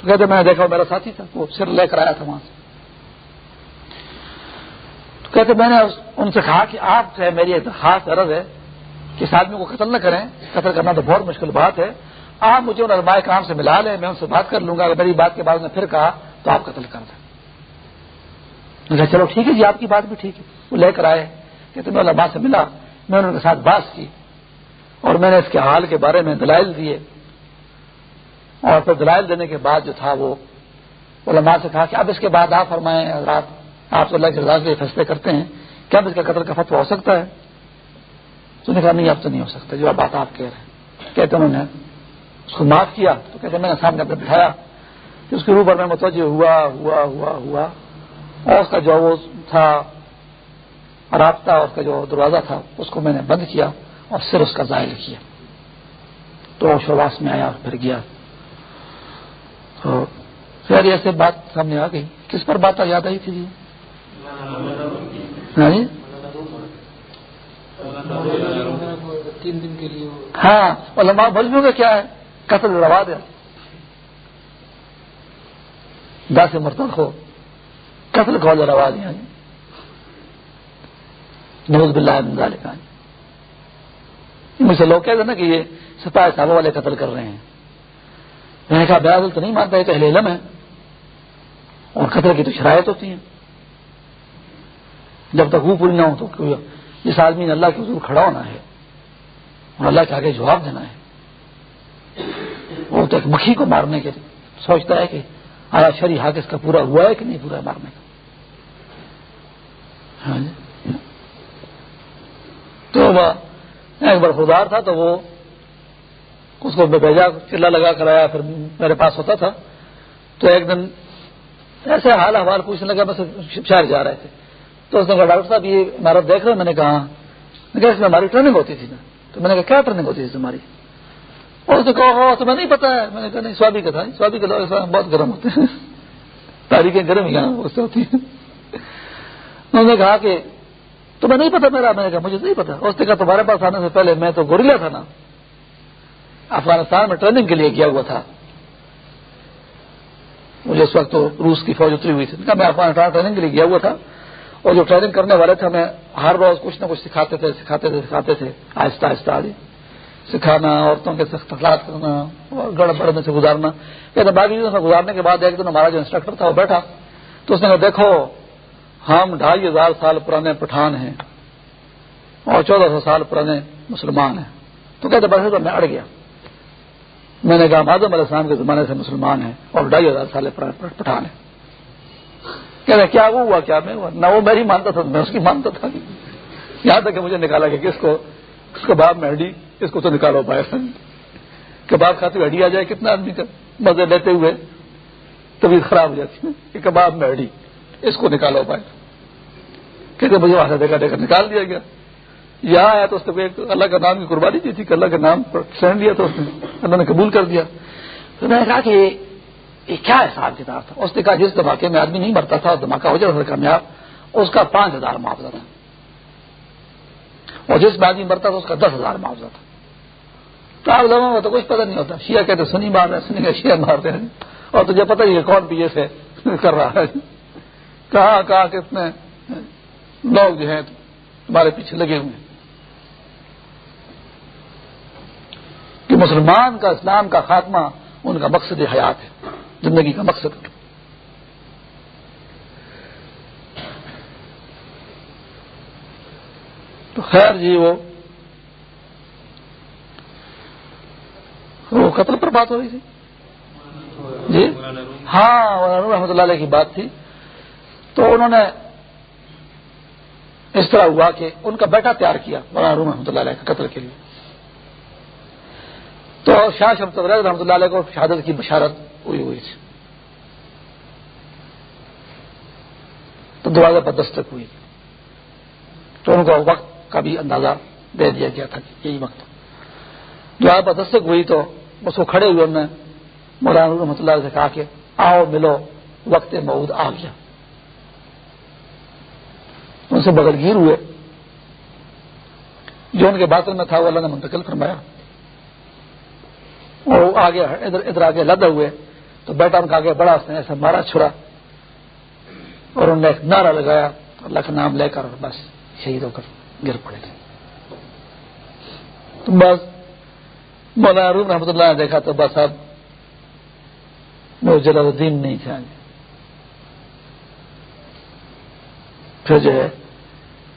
تو کہتے میں نے دیکھا میرا ساتھی تھا، وہ سر لے کر آیا تھا وہاں سے۔ تو کہتے میں نے ان سے کہا کہ آپ سے میری ایک خاص عرض ہے کہ اس آدمی کو قتل نہ کریں۔ قتل کرنا تو بہت مشکل بات ہے۔ آپ مجھے ان علماء کام سے ملا لیں، میں ان سے بات کر لوں گا۔ اگر میری بات کے بعد میں پھر کہا تو آپ قتل کر دیں۔ چلو ٹھیک ہے جی آپ کی بات بھی ٹھیک ہے۔ وہ لے کر آئے۔ کہ تمہیں علماء سے ملا، میں ان کے ساتھ بات کی اور میں نے اس کے حال کے بارے میں دلائل دیے۔ اور پھر دلائل دینے کے بعد جو تھا وہ علماء سے کہا کہ اب اس کے بعد آپ فرمائیں رات آپ تو اللہ کے رضا کے فیصلے کرتے ہیں کیا اب اس کا قتل کا فتو ہو سکتا ہے۔ تو نے کہا، نہیں، اب تو نہیں ہو سکتا، جو بات آپ کہہ رہے ہیں۔ کہتے انہوں نے، اس کو معاف کیا۔ تو کہتے میں نے سامنے بٹھایا کہ اس کے اوپر میں متوجہ ہوا ہوا ہوا ہوا۔ اور اس کا جو وہ تھا رابطہ اس کا جو دروازہ تھا، اس کو میں نے بند کیا اور پھر اس کا ظاہر کیا۔ تو شرواس میں آیا اور پھر گیا۔ تو پھر ایسے بات سامنے آ گئی۔ کس پر بات یاد آئی تھی جی؟ تین دن کے لیے ہاں علماء بلبیوں کا کیا ہے؟ قتل روا دیا۔ دس مرتب ہو۔ قتل کو روا دیا۔ نوز بلّہ کا مجھ سے لوگ کہتے ہیں نا کہ یہ سپاہ صاحبوں والے قتل کر رہے ہیں۔ میں نے کہا بیاضل تو نہیں مانتا ہے تو اہل علم ہے اور قتل کی تو شرائط ہوتی ہیں۔ جب تک وہ پوری نہ ہو تو جس آدمی نے اللہ کے حضور کھڑا ہونا ہے اور اللہ کے آگے جواب دینا ہے، وہ تو ایک مکھی کو مارنے کے سوچتا ہے کہ آیا شری حق اس کا پورا ہوا ہے کہ نہیں پورا مارنے کا؟ ہاں جی۔ تو ایک بار خدار تھا تو وہ اس کو بھیجا، چلا لگا کر آیا، پھر میرے پاس ہوتا تھا۔ تو ایک دن ایسے حال حوال پوچھنے لگا، بس شہر جا رہے تھے۔ تو اس نے کہا، ڈاکٹر صاحب، یہ عمارت دیکھ رہے میں نے کہا ہاں۔ میں کہا، اس میں ہماری ٹریننگ ہوتی تھی نا۔ تو میں نے کہا، کیا ٹریننگ ہوتی تھی تمہاری؟ اور اس نے کہا تمہیں نہیں پتا ہے۔ میں نے کہا، نہیں سوابی کا تھا۔ سوابی کے لوگ بہت گرم ہوتے ہیں۔ تاریخیں گرم ہی اس سے ہوتی ہیں۔ انہوں نے کہا کہ، تمہیں نہیں پتا میرا؟ میں نے کہا، مجھے نہیں پتا اس نے کہا، تمہارے پاس آنے سے پہلے میں تو گوریلا تھا نا۔ افغانستان میں ٹریننگ کے لیے کیا ہوا تھا؟ مجھے اس وقت روس کی فوج اتری ہوئی تھی۔ میں افغانستان ٹریننگ کے لیے گیا ہوا تھا؟ اور جو ٹریننگ کرنے والے تھے، ہمیں ہر روز کچھ نہ کچھ سکھاتے تھے سکھاتے تھے سکھاتے تھے۔ آہستہ آہستہ آدھی سکھانا، عورتوں کے سخت اخلاق کرنا اور گڑ بڑھنے سے گزارنا۔ کہتے باقی چیزوں سے گزارنے کے بعد ایک دن ہمارا جو انسٹرکٹر تھا، وہ بیٹھا۔ تو اس نے کہا، دیکھو، ہم ڈھائی ہزار سال پرانے پٹھان ہیں اور چودہ سو سال پرانے مسلمان ہیں۔ تو کہتے بڑھے تو میں اڑ گیا۔ میں نے کہا آدم علیہ السلام کے زمانے سے مسلمان ہیں اور ڈھائی ہزار سال پٹھان ہیں۔ کہہ رہے کیا وہ ہوا کیا؟ میں ہوا. نہ وہ میری مانتا تھا، میں اس کی مانتا تھا۔ یہاں تک کہ مجھے نکالا کہ کس کو اس کباب میں ہڈی اس کو تو نکالو پائے۔ کباب کھاتے ہوئے ہڈی آ جائے، کتنا آدمی کا مزے لیتے ہوئے طبیعت خراب ہو جاتی ہے کہ کباب میں ہڈی، اس کو نکالو پائے۔ کہتے مجھے وہاں سے دیکھا دیکھا، نکال دیا گیا۔ یہاں آیا تو اس نے اللہ کا نام کی قربانی دی تھی کہ اللہ کا نام پر سینڈ دیا تو اس نے۔ اللہ نے قبول کر دیا۔ تو میں نے کہا کہ یہ کیا حساب کتاب تھا؟ اس نے کہا جس دھماکے میں آدمی نہیں مرتا تھا، دھماکہ ہو جاتا تھا کامیاب، اس کا پانچ ہزار معاوضہ تھا۔ اور جس میں آدمی مرتا تھا، اس کا دس ہزار معاوضہ تھا۔ تو آپ لوگوں کو تو کچھ پتہ نہیں ہوتا۔ شیعہ کہتے سنی مار رہے سنی کا شیعہ مارتے ہیں۔ اور تجھے پتہ ہی ہے کون پیے سے کر رہا ہے۔ کہاں کہاں کتنے لوگ جو ہیں، تمہارے پیچھے لگے ہوئے ہیں کہ مسلمان کا اسلام کا خاتمہ، ان کا مقصد حیات ہے، زندگی کا مقصد۔ تو خیر جی وہ وہ قتل پر بات ہو رہی تھی؟ جی؟ ہاں رحمۃ اللہ علیہ کی بات تھی۔ تو انہوں نے اس طرح ہوا کہ ان کا بیٹا تیار کیا، مولانا روم رحمۃ اللہ علیہ کے قتل کے لیے۔ تو شاہ شمس رحمۃ اللہ علیہ کو شہادت کی بشارت ہوئی ہوئی تھی۔ تو دروازے پر دستک ہوئی۔ تو ان کو وقت کا بھی اندازہ دے دیا گیا تھا یہی وقت۔ دروازے پر دستک ہوئی تو اس کو کھڑے ہوئے انہوں نے مولانا رحمۃ اللہ سے کہا کہ آؤ، ملو، وقت مود آ گیا۔ ان سے بغل گیر ہوئے۔ جو ان کے باطن میں تھا وہ اللہ نے منتقل فرمایا۔ اور آگے ادھر ادھر آگے لد ہوئے، تو بیٹا ان کا آگے بڑا اس نے ایسا مارا، چھڑا۔ اور انہوں نے ایک نعرہ لگایا، اللہ کا نام لے کر اور بس شہید ہو کر گر پڑے تھے۔ تو بس مولانا روم رحمۃ اللہ نے دیکھا تو بس اب وہ جلال الدین نہیں تھے آگے۔ پھر جو ہے،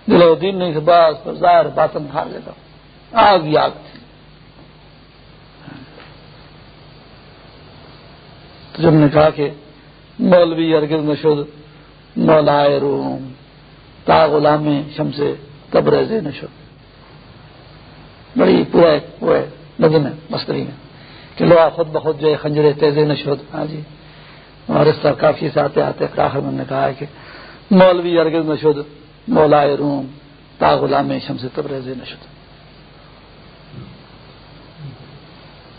جلال الدین نہیں تھے، بس ظاہر باطن کھا لیتا۔ آگ ہی آگ تھی۔ تو جب نے کہا کہ مولوی ارگز نشد مولائے روم، تا غلام شمس قبر نشد بڑی پورا وہ ہے نظم ہے، مستری میں کہ لو خود بخود جو ہے خنجر تیز نشد ہاں جی۔ اور اس طرح کافی سے آتے آتے آخر میں نے کہا ہے کہ مولوی ارگز نشد مولائے روم، تا غلام شمس تبریز نشد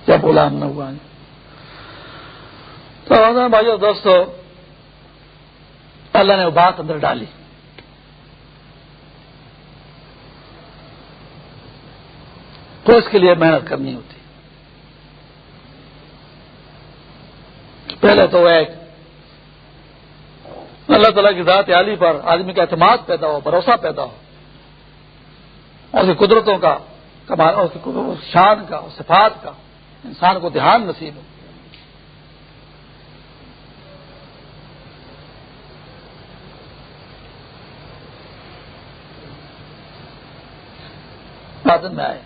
جب غلام نہ ہوا۔ جی تو بھائی اور دوستو۔ اللہ نے وہ بات اندر ڈالی۔ تو اس کے لیے محنت کرنی ہوتی۔ پہلے تو ایک اللہ تعالیٰ کی ذات عالی پر آدمی کا اعتماد پیدا ہو، بھروسہ پیدا ہو۔ اس کی قدرتوں کا اس کی شان کا صفات کا انسان کو دھیان نصیب ہو۔ میں آئے۔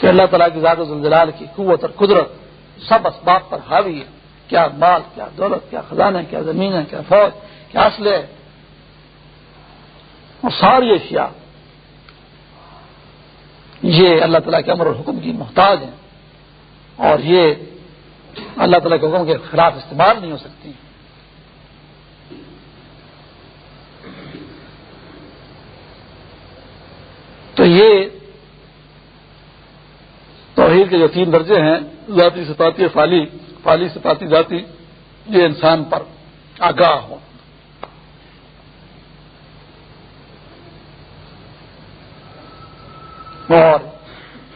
کہ اللہ تعالیٰ کی ذات و زلزلال کی قوت اور قدرت سب اسباب پر حاوی ہے۔ کیا مال، کیا دولت، کیا خزانہ، کیا زمین ہے، کیا فوج، کیا اسلحے اور ساری اشیاء۔ یہ اللہ تعالیٰ کے امر اور حکم کی محتاج ہیں۔ اور یہ اللہ تعالیٰ کے حکم کے خلاف استعمال نہیں ہو سکتی۔ تو یہ توحید کے جو تین درجے ہیں، ذاتی سپاتی فالی فالی سپاتی ذاتی، یہ انسان پر آگاہ ہو اور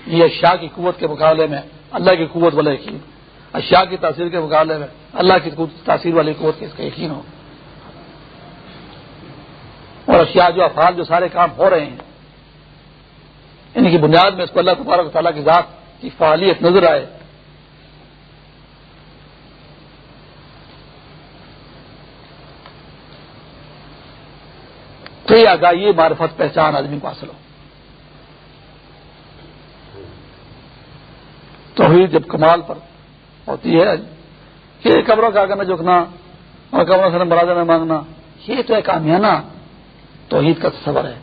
یہ اشیاء کی قوت کے مقابلے میں اللہ کی قوت والے یقین، اشیاء کی تاثیر کے مقابلے میں اللہ کی تاثیر والی قوت کے اس کا یقین ہو۔ اور اشیاء جو افعال، جو سارے کام ہو رہے ہیں یعنی ان کی بنیاد میں اس کو اللہ تبارک تعالیٰ کی ذات کی فعالیت نظر آئے۔ تو یہ آگاہی معرفت، پہچان آدمی کو حاصل ہو۔ توحید جب کمال پر ہوتی ہے، کہ قبروں کا آگے نہ جھکنا اور قبروں سے مرادہ نہ مانگنا، یہ تو ایک کامیانہ توحید کا تصور ہے۔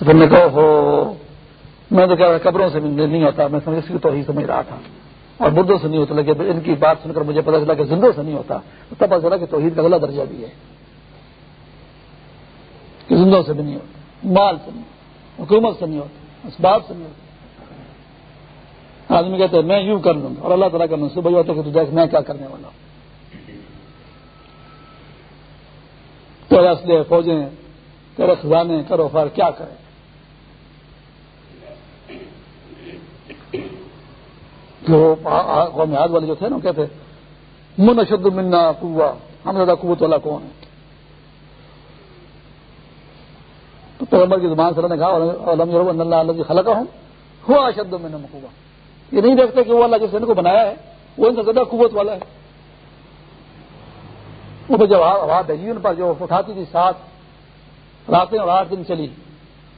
تو پھر میں کہو ہو میں تو کہہ قبروں سے نہیں ہوتا۔ میں سمجھ کی توحید سمجھ رہا تھا۔ اور مردوں سے نہیں ہوتا لیکن ان کی بات سن کر مجھے پتا چلا کہ زندوں سے نہیں ہوتا۔ تب پتا چلا کہ توحید کا اگلا درجہ بھی ہے۔ کہ زندوں سے بھی نہیں ہوتا، مال سے نہیں حکومت سے نہیں ہوتا، اسباب سے نہیں ہوتا۔ آدمی کہتے ہیں، میں یوں کر لوں گا۔ اور اللہ تعالیٰ کا منصوبہ ہوتا کہ تو دیکھ، میں کیا کرنے والا ہوں۔ تیرے اصلے فوجیں، تیرے خزانے، کرو فار کیا کرے قوم یاد والے جو تھے نا کہتے، من اشد منا قوا، ہم زیادہ قوت والا کون ہے تو پیغمبر کی زبان سے نے کہا علم اللہ اللہ کی خلق ہوں ہوا اشد من قوا. یہ نہیں دیکھتے کہ وہ اللہ جس نے ان کو بنایا ہے، وہ ان سے زیادہ قوت والا ہے۔ وہ جب ہوا بھیجی ان پر جو اٹھاتی تھی سات راتیں اور آٹھ دن چلی،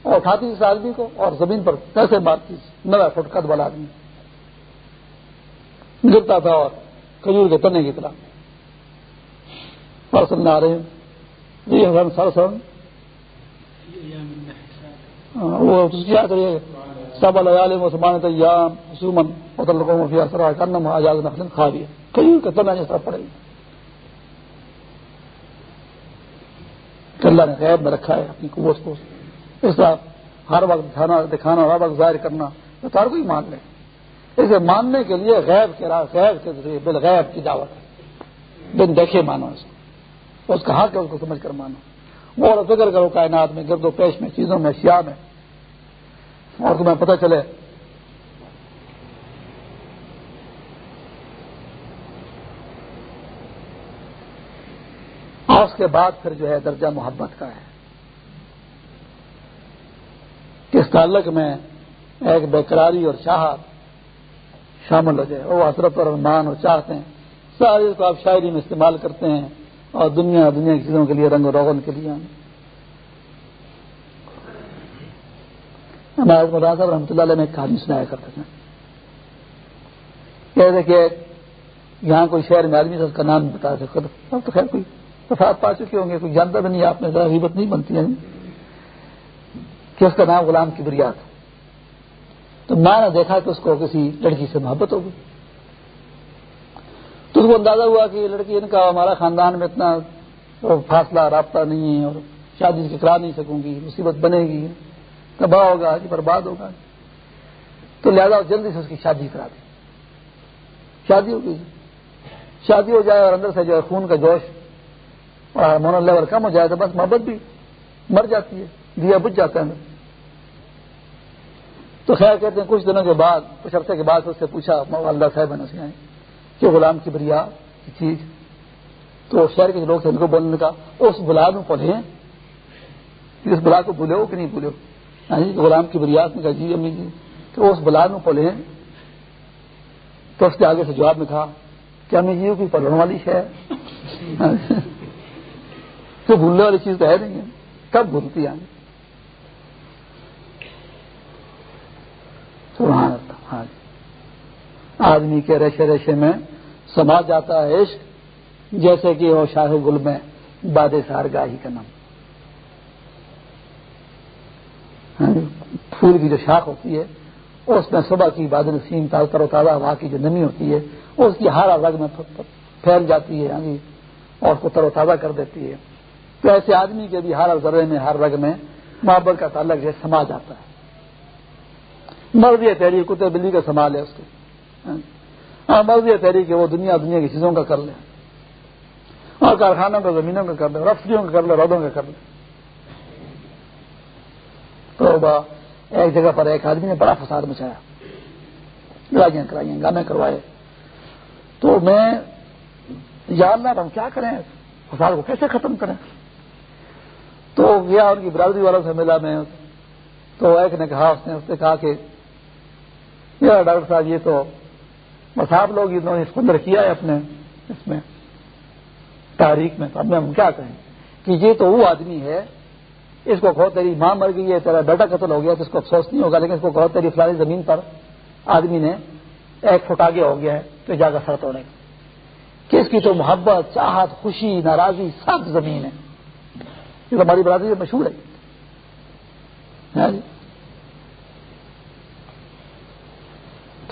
اور اٹھاتی تھی اس آدمی کو، اور زمین پر کیسے مارتی نو فٹ قد والا آدمی۔ گرتا تھا اور کھجور کے تنے کی طرح۔ پرسن آ رہے ہیں۔ جی، سر سر۔ ہاں، وہ کیا کریے سب علیہمان تیام سومن مفیا سرا کرنم آزاد نقل کھا دیا کھجور کے تنا جیسا پڑے۔ گی اللہ نے غیب میں رکھا ہے اپنی قوت کو۔ اس طرح ہر وقت دکھانا ہر وقت ظاہر کرنا تو تار کو ہی مان لے۔ اسے ماننے کے لیے غیب کے غیب کے ذریعے، بالغیب کی دعوت ہے۔ بن دیکھے مانو اس کو اس کا حق ہے، اس کو سمجھ کر مانو۔ اور فکر کرو، کائنات میں گرد و پیش میں، چیزوں میں، اشیاء میں۔ اور تمہیں پتہ چلے اور اس کے بعد پھر جو ہے درجہ محبت کا ہے۔ کس تعلق میں ایک بےقراری اور چاہت شامل ہو جائے، وہ حسرت اور مان اور چاہتے ہیں۔ سارے کو آپ شاعری میں استعمال کرتے ہیں اور دنیا دنیا کی چیزوں کے لیے رنگ و روغن کے لیے۔ ہمارے مدان صاحب رحمۃ اللہ علیہ میں ایک کہانی سنایا کرتے تھے۔ کہتے کہ یہاں کوئی شہر میں آدمی سے اس کا نام بتا سکتا اب تو خیر کوئی وفات پا چکے ہوں گے کوئی جانتا بھی نہیں، آپ نے ذرا غیبت نہیں بنتی ہے۔ کہ اس کا نام غلام کی بریات ہے تو میں نے دیکھا کہ اس کو کسی لڑکی سے محبت ہو گئی۔ تو اس کو اندازہ ہوا کہ یہ لڑکی ان کا ہمارا خاندان میں اتنا فاصلہ، رابطہ نہیں ہے اور شادی سے کرا نہیں سکوں گی، مصیبت بنے گی، تباہ ہوگا جی برباد ہوگا۔ تو لہذا جلدی سے اس کی شادی کرا دی۔ شادی ہو گئی۔ شادی ہو جائے اور اندر سے جو ہے خون کا جوش اور ہارمونل لیول کم ہو جائے تو بس محبت بھی مر جاتی ہے، دیا بجھ جاتا ہے۔ اندر تو خیر کہتے ہیں کچھ دنوں کے بعد کچھ عرصے کے بعد اس سے پوچھا والدہ صاحب نے سے کہ غلام کی بریا کی چیز۔ تو شہر کے لوگ تھے ان کو بولنے کا اس بلا میں پڑھے اس بلا کو بھولے ہو کہ نہیں بھولے ہو؟ جی، غلام کی بریات نے کہا جی امی جی تو اس بلا میں پڑھے تو اس کے آگے سے جواب میں کہا کہ امی جی کی پڑھنے والی شہر [LAUGHS] تو بھولنے والی چیز تو ہے نہیں ہے۔ کب بھولتی ہے ہاں آدمی کے ریشے ریشے میں سما جاتا ہے عشق، جیسے کہ وہ شاہ گل میں باد سار گاہی کا نام. ہاں جی، پھول کی جو شاخ ہوتی ہے، اس میں صبح کی باد نسیم تر و تازہ ہوا کی جو نمی ہوتی ہے، اس کی ہر رگ میں پھیل جاتی ہے یعنی اور اس کو تر و تازہ کر دیتی ہے. تو ایسے آدمی کے بھی ہر ذرے میں، ہر رگ میں محبت کا تعلق جو سما جاتا ہے. مرضی ہے کتے بلی کا سنبھال ہے اس کو۔ ہاں مرضی ہے کہ وہ دنیا دنیا کی چیزوں کا کر لے۔ اور کارخانوں کا، زمینوں کا کر لے، رفتیوں کا کر لے، رودوں کا کر لے۔ تو ایک جگہ پر ایک آدمی نے بڑا فساد مچایا۔ لڑائیاں کرائیاں گانے کروائے۔ تو میں یاد نہ ہم کیا کریں؟ فساد کو کیسے ختم کریں؟ تو گیا ان کی برادری والوں سے ملا میں۔ تو ایک نے کہا، اس نے اس نے کہا کہ ڈاکٹر صاحب، یہ تو بس آپ لوگ انہوں نے اس کو اندر کیا ہے اپنے اس میں، تاریخ میں، تو اب میں ہم کیا کہیں؟ کہ یہ تو وہ آدمی ہے، اس کو کہو تیری ماں مر گئی ہے، تیرا بیٹا قتل ہو گیا، تو اس کو افسوس نہیں ہوگا، لیکن اس کو کہو تیری فلانی زمین پر آدمی نے ایک فٹ آگے ہو گیا ہے، تو جا کر سر توڑے گا۔ کہ اس کی تو محبت، چاہت، خوشی، ناراضی، سب زمین ہے۔ یہ تو ہماری برادری سے مشہور ہے ہاں جی؟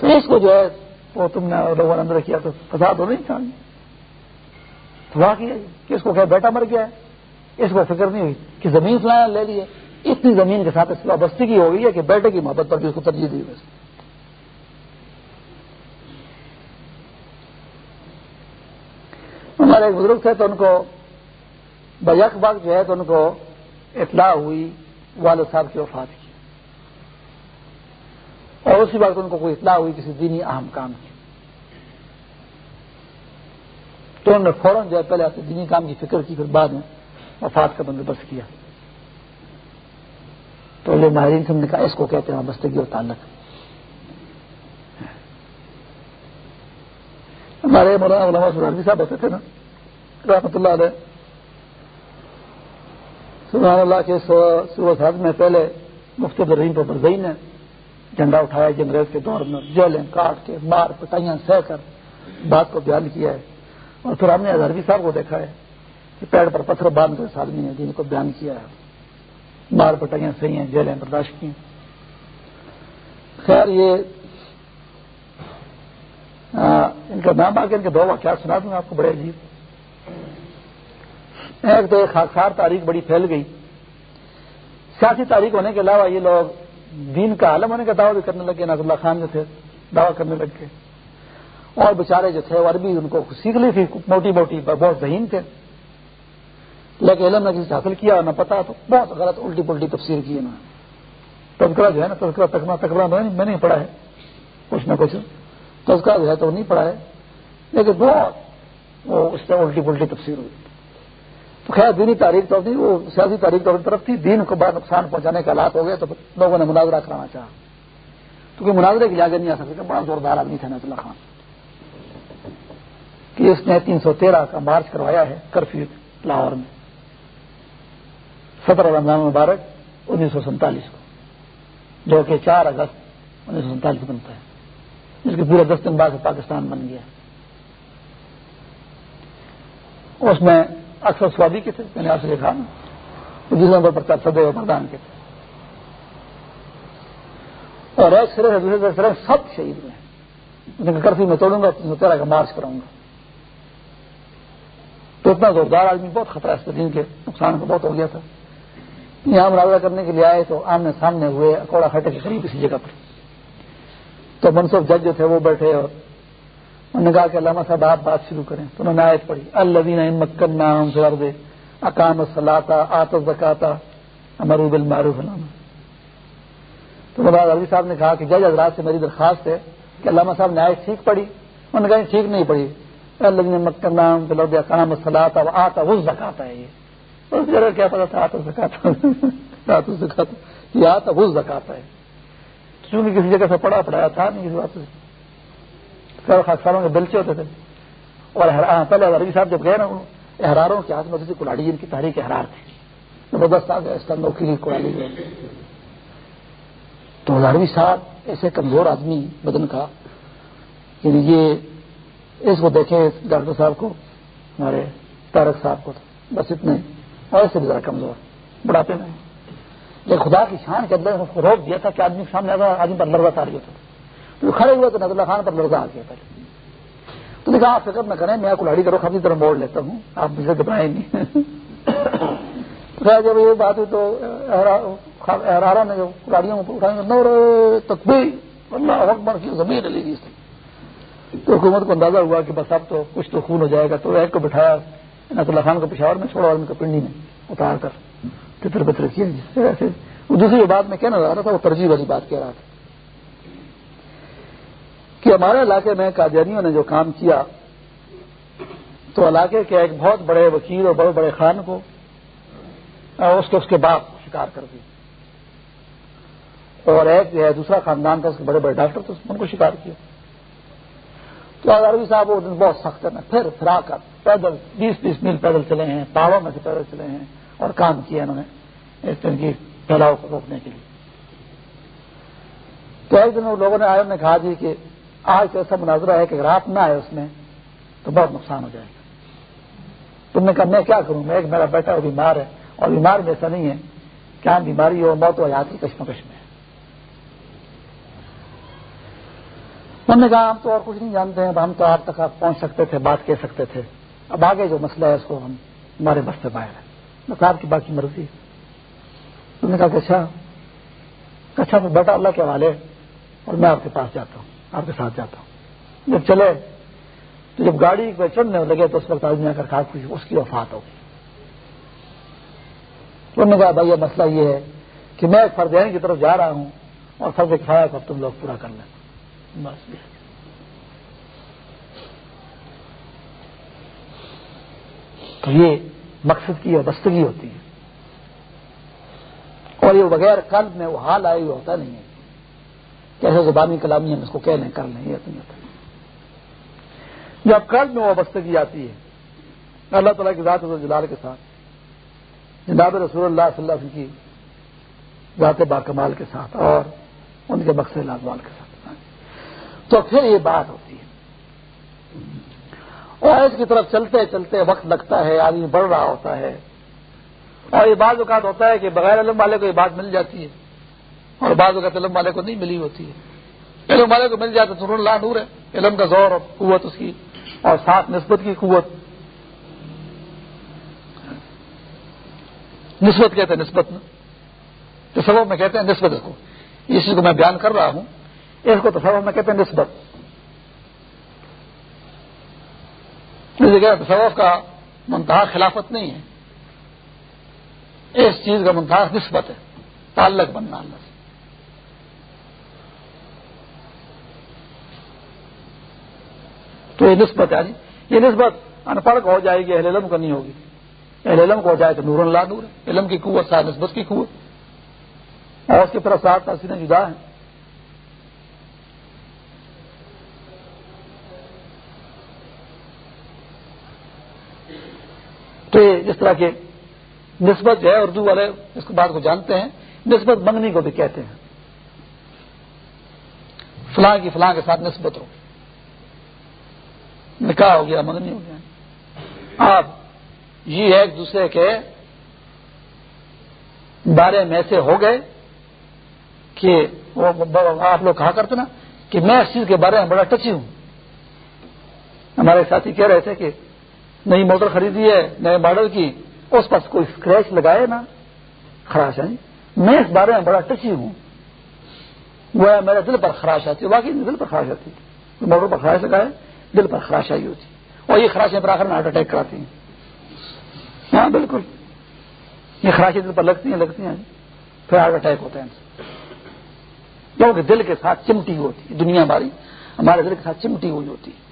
تو اس کو جو ہے وہ تم نے لوگوں نے اندر کیا تو فساد ہو نہیں چاہیے تباہ کیا کہ اس کو کہ بیٹا مر گیا ہے۔ اس کو فکر نہیں ہوئی کہ زمین فلانا لے لیے۔ اتنی زمین کے ساتھ اس وابستگی ہو گئی ہے کہ بیٹے کی محبت پر بھی اس کو ترجیح دی بس ہمارے ایک بزرگ تھے تو ان کو بیک باغ جو ہے تو ان کو اطلاع ہوئی والد صاحب کی وفات کی۔ اور اسی بات ان کو کوئی اطلاع ہوئی کسی دینی اہم کام کی۔ تو انہوں نے فوراً جو ہے پہلے اپنے دینی کام کی فکر کی، پھر بعد میں وفات کا بندوبست کیا۔ تو لوگ ماہرین سے ہم نے کہا اس کو کہتے ہیں وابستگی اور تعلق۔ ہمارے مولانا علامہ سرحدی صاحب ہوتے تھے نا، رحمۃ اللہ علیہ۔ سبحان اللہ کے صبح میں پہلے مفتی الرحیم پر برزئی نے جھنڈا اٹھایا جنگریز کے دور میں جیلیں کاٹ کے، مار، پٹائیاں، سہ کر بات کو بیان کیا ہے۔ اور پھر ہم نے ہزاروی صاحب کو دیکھا ہے کہ پیڑ پر پتھر باندھ کر اس آدمی نے جن کو بیان کیا ہے۔ مار، پٹائیاں صحیح ہیں جیلیں برداشت کی خیر، یہ ان کا نام آ کے ان کے دو واقعات سنا دوں آپ کو، بڑے عجیب۔ ایک تو ایک خاصار تاریخ بڑی پھیل گئی۔ سیاسی تاریخ ہونے کے علاوہ یہ لوگ دین کا عالم ہونے کا دعویٰ بھی کرنے لگے ناز اللہ خان جو تھے، دعویٰ کرنے لگ گئے اور بیچارے جو تھے وہ عربی ان کو سیکھ لی تھی، موٹی موٹی، بہت ذہین تھے۔ لیکن علم نے کسی حاصل کیا اور نہ پتا تو بہت غلط الٹی پلٹی تفسیر کی انہوں نے۔ تذکرہ جو ہے نا، تذکرہ تکنا تکڑا میں نہیں پڑھا ہے۔ کچھ نہ کچھ۔ تذکرہ جو ہے تو نہیں پڑھا ہے، لیکن بہت وہ اس سے الٹی پلٹی تفسیر ہوئی۔ خیر، دینی تاریخ تو نہیں، وہ سیاسی تاریخ تو طرف تھی۔ دین کو بڑا نقصان پہنچانے کے حالات ہو گئے تو لوگوں نے مناظرہ کرانا چاہا۔ تو مناظرے کی لاگت نہیں آ سکتے بڑا زوردار آدمی تھا نظر خان۔ کہ اس نے تین سو تیرہ کا مارچ کروایا ہے کرفیو لاہور میں۔ سترہ رمضان مبارک، انیس سو سینتالیس کو۔ جو کہ چار اگست انیس سو سینتالیس بنتا ہے۔ جس کے پورے دس دن بعد پاکستان بن گیا۔ اس میں اکثر سوادی کے تھے، میں نے آپ سے دیکھا جس نمبر پر سدے مردان کے۔ تھے اور ایک سرے سے دوسرے سرے سب شہید ہوئے۔ کرفی میں توڑوں گا تیرہ کا مارچ کراؤں گا۔ تو اتنا زوردار آدمی، بہت خطرہ ہے اس دن کے نقصان کا بہت ہو گیا تھا۔ یہاں مراضہ کرنے کے لیے آئے تو آمنے سامنے ہوئے اکوڑا کھٹے کے قریب اسی جگہ پر۔ تو منصوف جج جو تھے، وہ بیٹھے اور انہوں نے کہا کہ علامہ صاحب، آپ بات شروع کریں۔ تو انہوں نے آیت پڑھی الدین مکن نام سے اکام سلاتا آت زکاتا امروب المعروف علامہ تو مولانا عربی صاحب نے کہا کہ جج حضرات سے میری درخواست ہے کہ علامہ صاحب نے آئے ٹھیک پڑی انہوں نے کہا ٹھیک نہیں پڑی اللہ نے نام چلو دیا کہنا آتا آتا وہ زکاتا ہے یہ۔ اس جگہ کیا پتا تھا؟ آتا زکاتا زکاتا یہ آتا وہ زکاتا ہے چونکہ کسی جگہ سے پڑھا، پڑھایا تھا؟ نہیں کسی بات سے۔ خاص سالوں کے بلچے ہوتے تھے۔ اور پہلے عربی صاحب جب گئے نا احراروں کے ہاتھ میں سے کلاڑی جن کی تاریخ احرار تھی زبردست آ گیا اس کا نوکری کلاڑی گئے تو عربی صاحب ایسے کمزور آدمی بدن کا یعنی یہ اس کو دیکھے ڈاکٹر صاحب کو، ہمارے تارک صاحب کو بس اتنے، اور اس سے بھی ذرا کمزور، بڑھاپے میں۔ خدا کی شان کے اندر روک دیا تھا کہ آدمی کے سامنے آدمی پر لڑکا تاری ہوتا تھا۔ تو کھڑے ہوئے تو نظر اللہ خان پر لڑکا آ گیا پہلے۔ تو نے کہا، آپ فکر نہ کریں، میں کلاڑی کرو اپنی طرح موڑ لیتا ہوں، آپ مجھے گھبرائیں نہیں۔ جب یہ بات ہوئی تو احرارا نے جو کلاڑیوں کو اٹھائیں نور تکبیر، اللہ اکبر کی زمین لے گی تو حکومت کو اندازہ ہوا کہ بس اب تو کچھ تو خون ہو جائے گا، تو ایک کو بٹھایا نت اللہ خان کو پشاور میں چھوڑا اور ان کو پنڈی میں اتار کر۔ تتر بتر کیا ایسے دوسری بات میں کہنا چاہ رہا تھا، وہ ترجیح والی بات کہہ رہا تھا۔ کہ ہمارے علاقے میں قادیانیوں نے جو کام کیا، تو علاقے کے ایک بہت بڑے وکیل اور بڑے بڑے خان کو اس کے اس کے باپ شکار کر دی اور ایک جو ہے دوسرا خاندان تھا، اس کے بڑے بڑے ڈاکٹر تھے، ان کو شکار کیا۔ تو عربی صاحب وہ دن بہت سخت ہے پھر پھرا کر پیدل، بیس بیس میل پیدل چلے ہیں پہاڑوں میں سے پیدل چلے ہیں اور کام کیا انہوں نے اس طرح کی پھیلاؤ کو روکنے کے لیے۔ تو ایک دن وہ لوگوں نے آئے نے کہا جی کہ آج تو ایسا مناظرہ ہے کہ اگر آپ نہ آئے اس میں تو بہت نقصان ہو جائے گا۔ تم نے کہا، میں کیا کروں؟ میں ایک میرا بیٹا وہ بیمار ہے اور بیمار میں ایسا نہیں ہے کیا بیماری ہو، موت ہو، حیات کی کشمکش میں انہوں نے کہا، ہم تو اور کچھ نہیں جانتے ہیں ہم تو آپ تک آپ پہنچ سکتے تھے، بات کہہ سکتے تھے۔ اب آگے جو مسئلہ ہے، اس کو ہم ہمارے بس سے باہر ہے بس آپ کی باقی مرضی انہوں نے کہا کہ اچھا اچھا تو بیٹا اللہ کے حوالے اور میں آپ کے پاس جاتا ہوں۔ آپ کے ساتھ جاتا ہوں۔ جب چلے، تو جب گاڑی پہ چڑھنے لگے تو اس وقت آدمی آ کر کہا اس کی وفات ہوگی انہوں نے کہا، بھائی، یہ مسئلہ یہ ہے کہ میں فردین یعنی کی طرف جا رہا ہوں اور فرض کھایا کر تم لوگ پورا کر لیں بس تو یہ مقصد کی وابستگی ہوتی ہے۔ اور یہ بغیر قلب میں وہ حال آئے ہوتا نہیں ہے۔ کیسے زبانی کلامی ہم اس کو کہہ لیں، کر لیں، یہ نہیں ہوتا۔ جب قلب میں وابستگی آتی ہے، اللہ تعالیٰ کی ذات جلال کے ساتھ، جناب رسول اللہ صلی اللہ علیہ وسلم کی ذات با کمال کے ساتھ اور ان کے مقصد لازوال کے ساتھ۔ تو پھر یہ بات ہوتی ہے۔ اور اس کی طرف چلتے چلتے وقت لگتا ہے، آدمی بڑھ رہا ہوتا ہے۔ اور یہ بعض اوقات ہوتا ہے کہ بغیر علم والے کو یہ بات مل جاتی ہے۔ اور بعض اوقات علم والے کو نہیں ملی ہوتی ہے۔ علم والے کو مل جاتا تو اللہ نور ہے۔ علم کا زور اور قوت اس کی اور ساتھ نسبت کی قوت۔ نسبت کہتے ہیں نسبت تصور میں کہتے ہیں نسبت کو۔ اس چیز کو میں بیان کر رہا ہوں۔ اس کو تصور میں کہتے ہیں نسبت۔ تصور کا منتہا خلافت نہیں ہے۔ اس چیز کا منتہا نسبت ہے۔ تعلق بننا اللہ سے تو یہ نسبت ہے جی۔ یہ نسبت ان پڑھ ہو جائے گی، اہل علم کا نہیں ہوگی۔ اہل علم کو ہو جائے تو نور اللہ نور علم کی قوت ساتھ، نسبت کی قوت۔ اور اس کی طرف ساتھ تاثیریں جدا ہیں۔ تو جس طرح کے نسبت جو ہے، اردو والے اس بات کو جانتے ہیں۔ نسبت منگنی کو بھی کہتے ہیں۔ فلاں کی فلاں کے ساتھ نسبت ہو۔ نکاح ہو گیا منگنی ہو گیا۔ آپ یہ ایک دوسرے کے بارے میں سے ہو گئے کہ آپ لوگ کہا کرتے نا کہ میں اس چیز کے بارے میں بڑا ٹچی ہوں۔ ہمارے ساتھی کہہ رہے تھے کہ نئی موٹر خریدی ہے، نئے ماڈل کی، اس پر کوئی اسکریچ لگائے نا، خراش ہے میں اس بارے میں بڑا ٹچی ہوں۔ وہ میرے دل پر خراش آتی ہے واقعی دل پر خراش آتی۔ ہے موٹر پر خراش لگائے۔ دل پر خراش آئی ہوتی اور یہ خراشیں پر آخر میں ہارٹ اٹیک کراتی ہیں۔ ہاں بالکل۔ یہ خراشیں دل پر لگتی ہیں لگتی ہیں۔ پھر ہارٹ اٹیک ہوتے ہیں۔ کیونکہ دل کے ساتھ چمٹی ہوتی ہے، دنیا ہماری، ہمارے دل کے ساتھ چمٹی ہوئی ہوتی ہے۔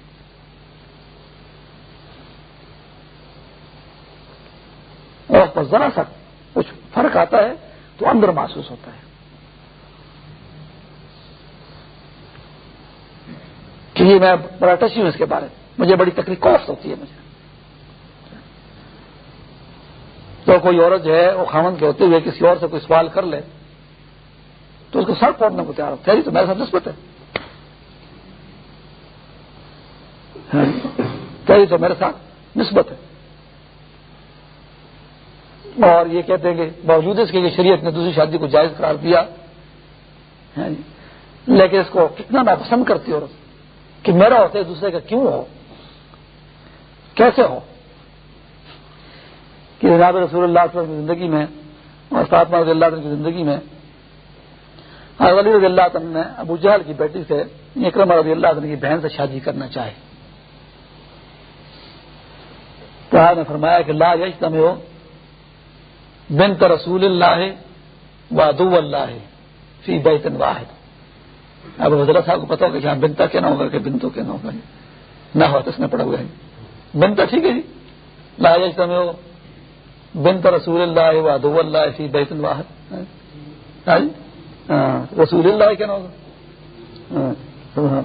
اور اس پر ذرا سا کچھ فرق آتا ہے تو اندر محسوس ہوتا ہے۔ کہ یہ میں بڑا ٹچی ہوں اس کے بارے میں۔ مجھے بڑی تکلیف کوفت ہوتی ہے مجھے۔ تو کوئی عورت جو ہے، وہ خامن کے ہوتے ہوئے کسی اور سے کوئی سوال کر لے، تو اس کو سر پھوڑنے کو تیار ہوتا ہے جی، تو میرے ساتھ نسبت ہے۔ ہاں جی۔ تیری جی، تو میرے ساتھ نسبت ہے۔ اور یہ کہتے ہیں کہ باوجود اس کے شریعت نے دوسری شادی کو جائز قرار دیا ہاں لیکن اس کو کتنا میں پسند کرتی عورت؟ کہ میرا ہوتا ہے دوسرے کا کیوں ہو؟ کیسے ہو؟ کہ جناب رسول اللہ صلی اللہ علیہ وسلم کی زندگی میں اور فاطمہ رضی اللہ عنہ کی زندگی میں علی رضی اللہ عنہ نے ابو جہل کی بیٹی سے اکرم رضی اللہ عنہ کی بہن سے شادی کرنا چاہے۔ تو نے فرمایا کہ لا یش ہو بنت رسول اللہ و ادو اللہ فی بیت واحد۔ اب حضرت صاحب کو پتا ہوگا کہ ہاں بنتا کہنا ہوگا کہ بنتوں کہنا ہوگا نہ ہوا تو اس میں پڑا ہوا ہے۔ بنتا ٹھیک ہے جی؟ لا یش تمہیں ہو بنت رسول اللہ و ادو اللہ فی بیت واحد ہاں جی؟ ہاں، رسول اللہ کہنا ہوگا؟ ہاں،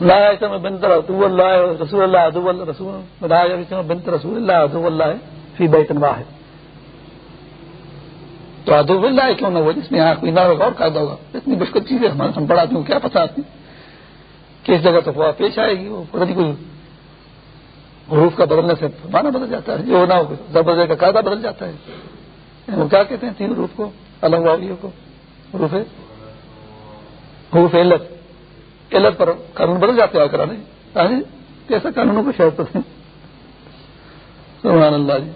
لا بنت رسول اللہ رسول اللہ ادو اللہ رسول بنت رسول اللہ ادو اللہ فی بیت واحد تو ادب اللہ کیوں نہ ہوا جس میں یہاں کوئی نہ ہوگا اور قاعدہ ہوگا اتنی مشکل چیز ہے، ہمارے ہم پڑھاتی ہوں، کیا پتا آتی کس جگہ تو ہوا، پیش آئے گی وہ۔ پتہ نہیں کوئی حروف کا بدلنے سے مانا بدل جاتا ہے جو نہ ہو زبردست کا قاعدہ بدل جاتا ہے۔ یعنی وہ کیا کہتے ہیں تین حروف کو الگ والیوں کو؟ حروف حروف علت۔ علت پر قانون بدل جاتے ہیں کرانے۔ یعنی کیسا قانونوں کو شاید پتہ سبحان اللہ جی۔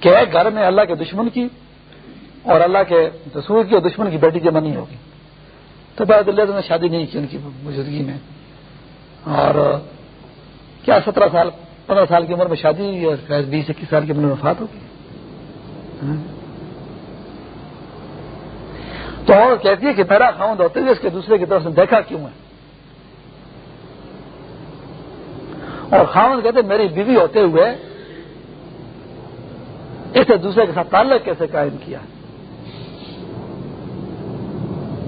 کہ گھر میں اللہ کے دشمن کی اور اللہ کے رسول کی اور دشمن کی بیٹی جمع نہیں ہوگی۔ تو بعد اللہ نے شادی نہیں کی ان کی بزرگی میں۔ اور کیا سترہ سال، پندرہ سال کی عمر میں شادی ہوئی اور بیس، اکیس سال کی عمر میں وفات ہوگی؟ ہاں۔ تو اور کہتی ہے کہ میرا خاؤں ہوتے ہوئے اس کے دوسرے کی طرف سے دیکھا کیوں ہے؟ اور خاؤں کہتے میری بیوی ہوتے ہوئے اسے دوسرے کے ساتھ تعلق کیسے قائم کیا